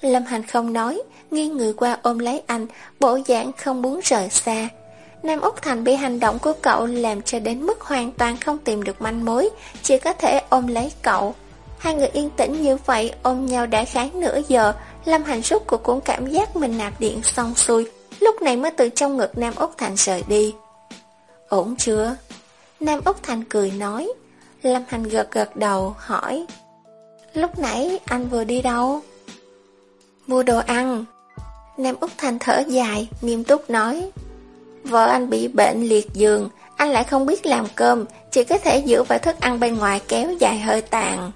Lâm Hành không nói, nghiêng người qua ôm lấy anh, bộ dạng không muốn rời xa. Nam Úc Thành bị hành động của cậu làm cho đến mức hoàn toàn không tìm được manh mối, chỉ có thể ôm lấy cậu. Hai người yên tĩnh như vậy ôm nhau đã khá nửa giờ, Lâm Hành Súc của cũng cảm giác mình nạp điện xong xuôi, lúc này mới từ trong ngực Nam Úc Thành rời đi. Ổn chưa? Nam Úc Thành cười nói. Lâm Hành gật gật đầu, hỏi. Lúc nãy anh vừa đi đâu? Mua đồ ăn. Nam Úc Thành thở dài, nghiêm túc nói. Vợ anh bị bệnh liệt giường, anh lại không biết làm cơm, chỉ có thể dựa vào thức ăn bên ngoài kéo dài hơi tàn.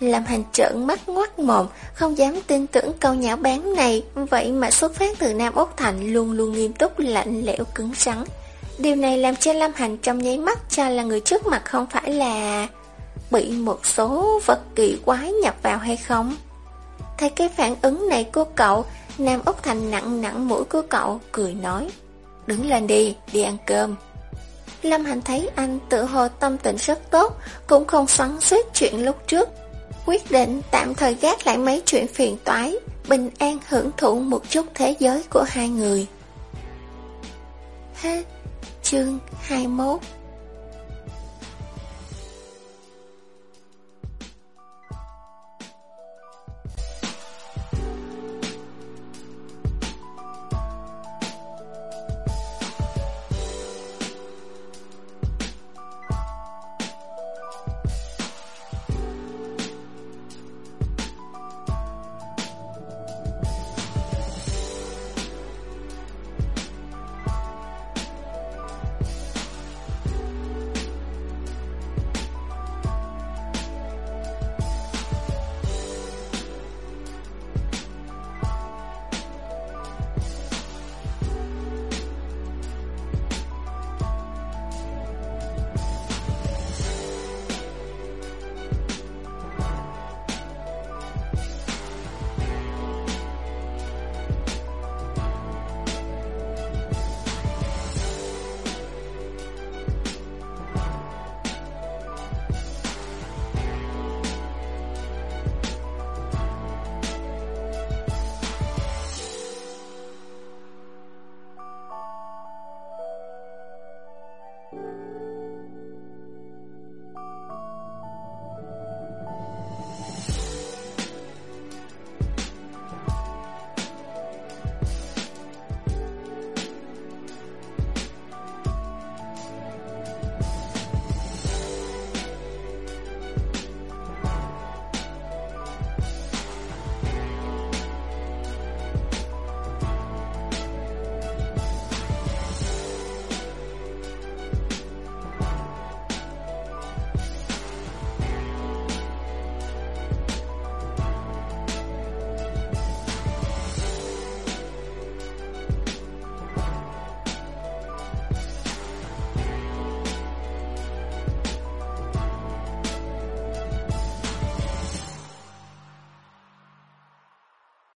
Làm hành trợn mắt ngoắt mồm, không dám tin tưởng câu nhã bán này, vậy mà xuất phát từ Nam Úc Thành luôn luôn nghiêm túc lạnh lẽo cứng rắn. Điều này làm cho Lâm Hành trong nháy mắt cho là người trước mặt không phải là bị một số vật kỳ quái nhập vào hay không? Thấy cái phản ứng này của cậu, Nam Úc Thành nặng nặng mũi của cậu, cười nói. Đứng lên đi, đi ăn cơm. Lâm Hành thấy anh tự hồ tâm tình rất tốt, cũng không xoắn xuýt chuyện lúc trước. Quyết định tạm thời gác lại mấy chuyện phiền toái, bình an hưởng thụ một chút thế giới của hai người. Hết chương 21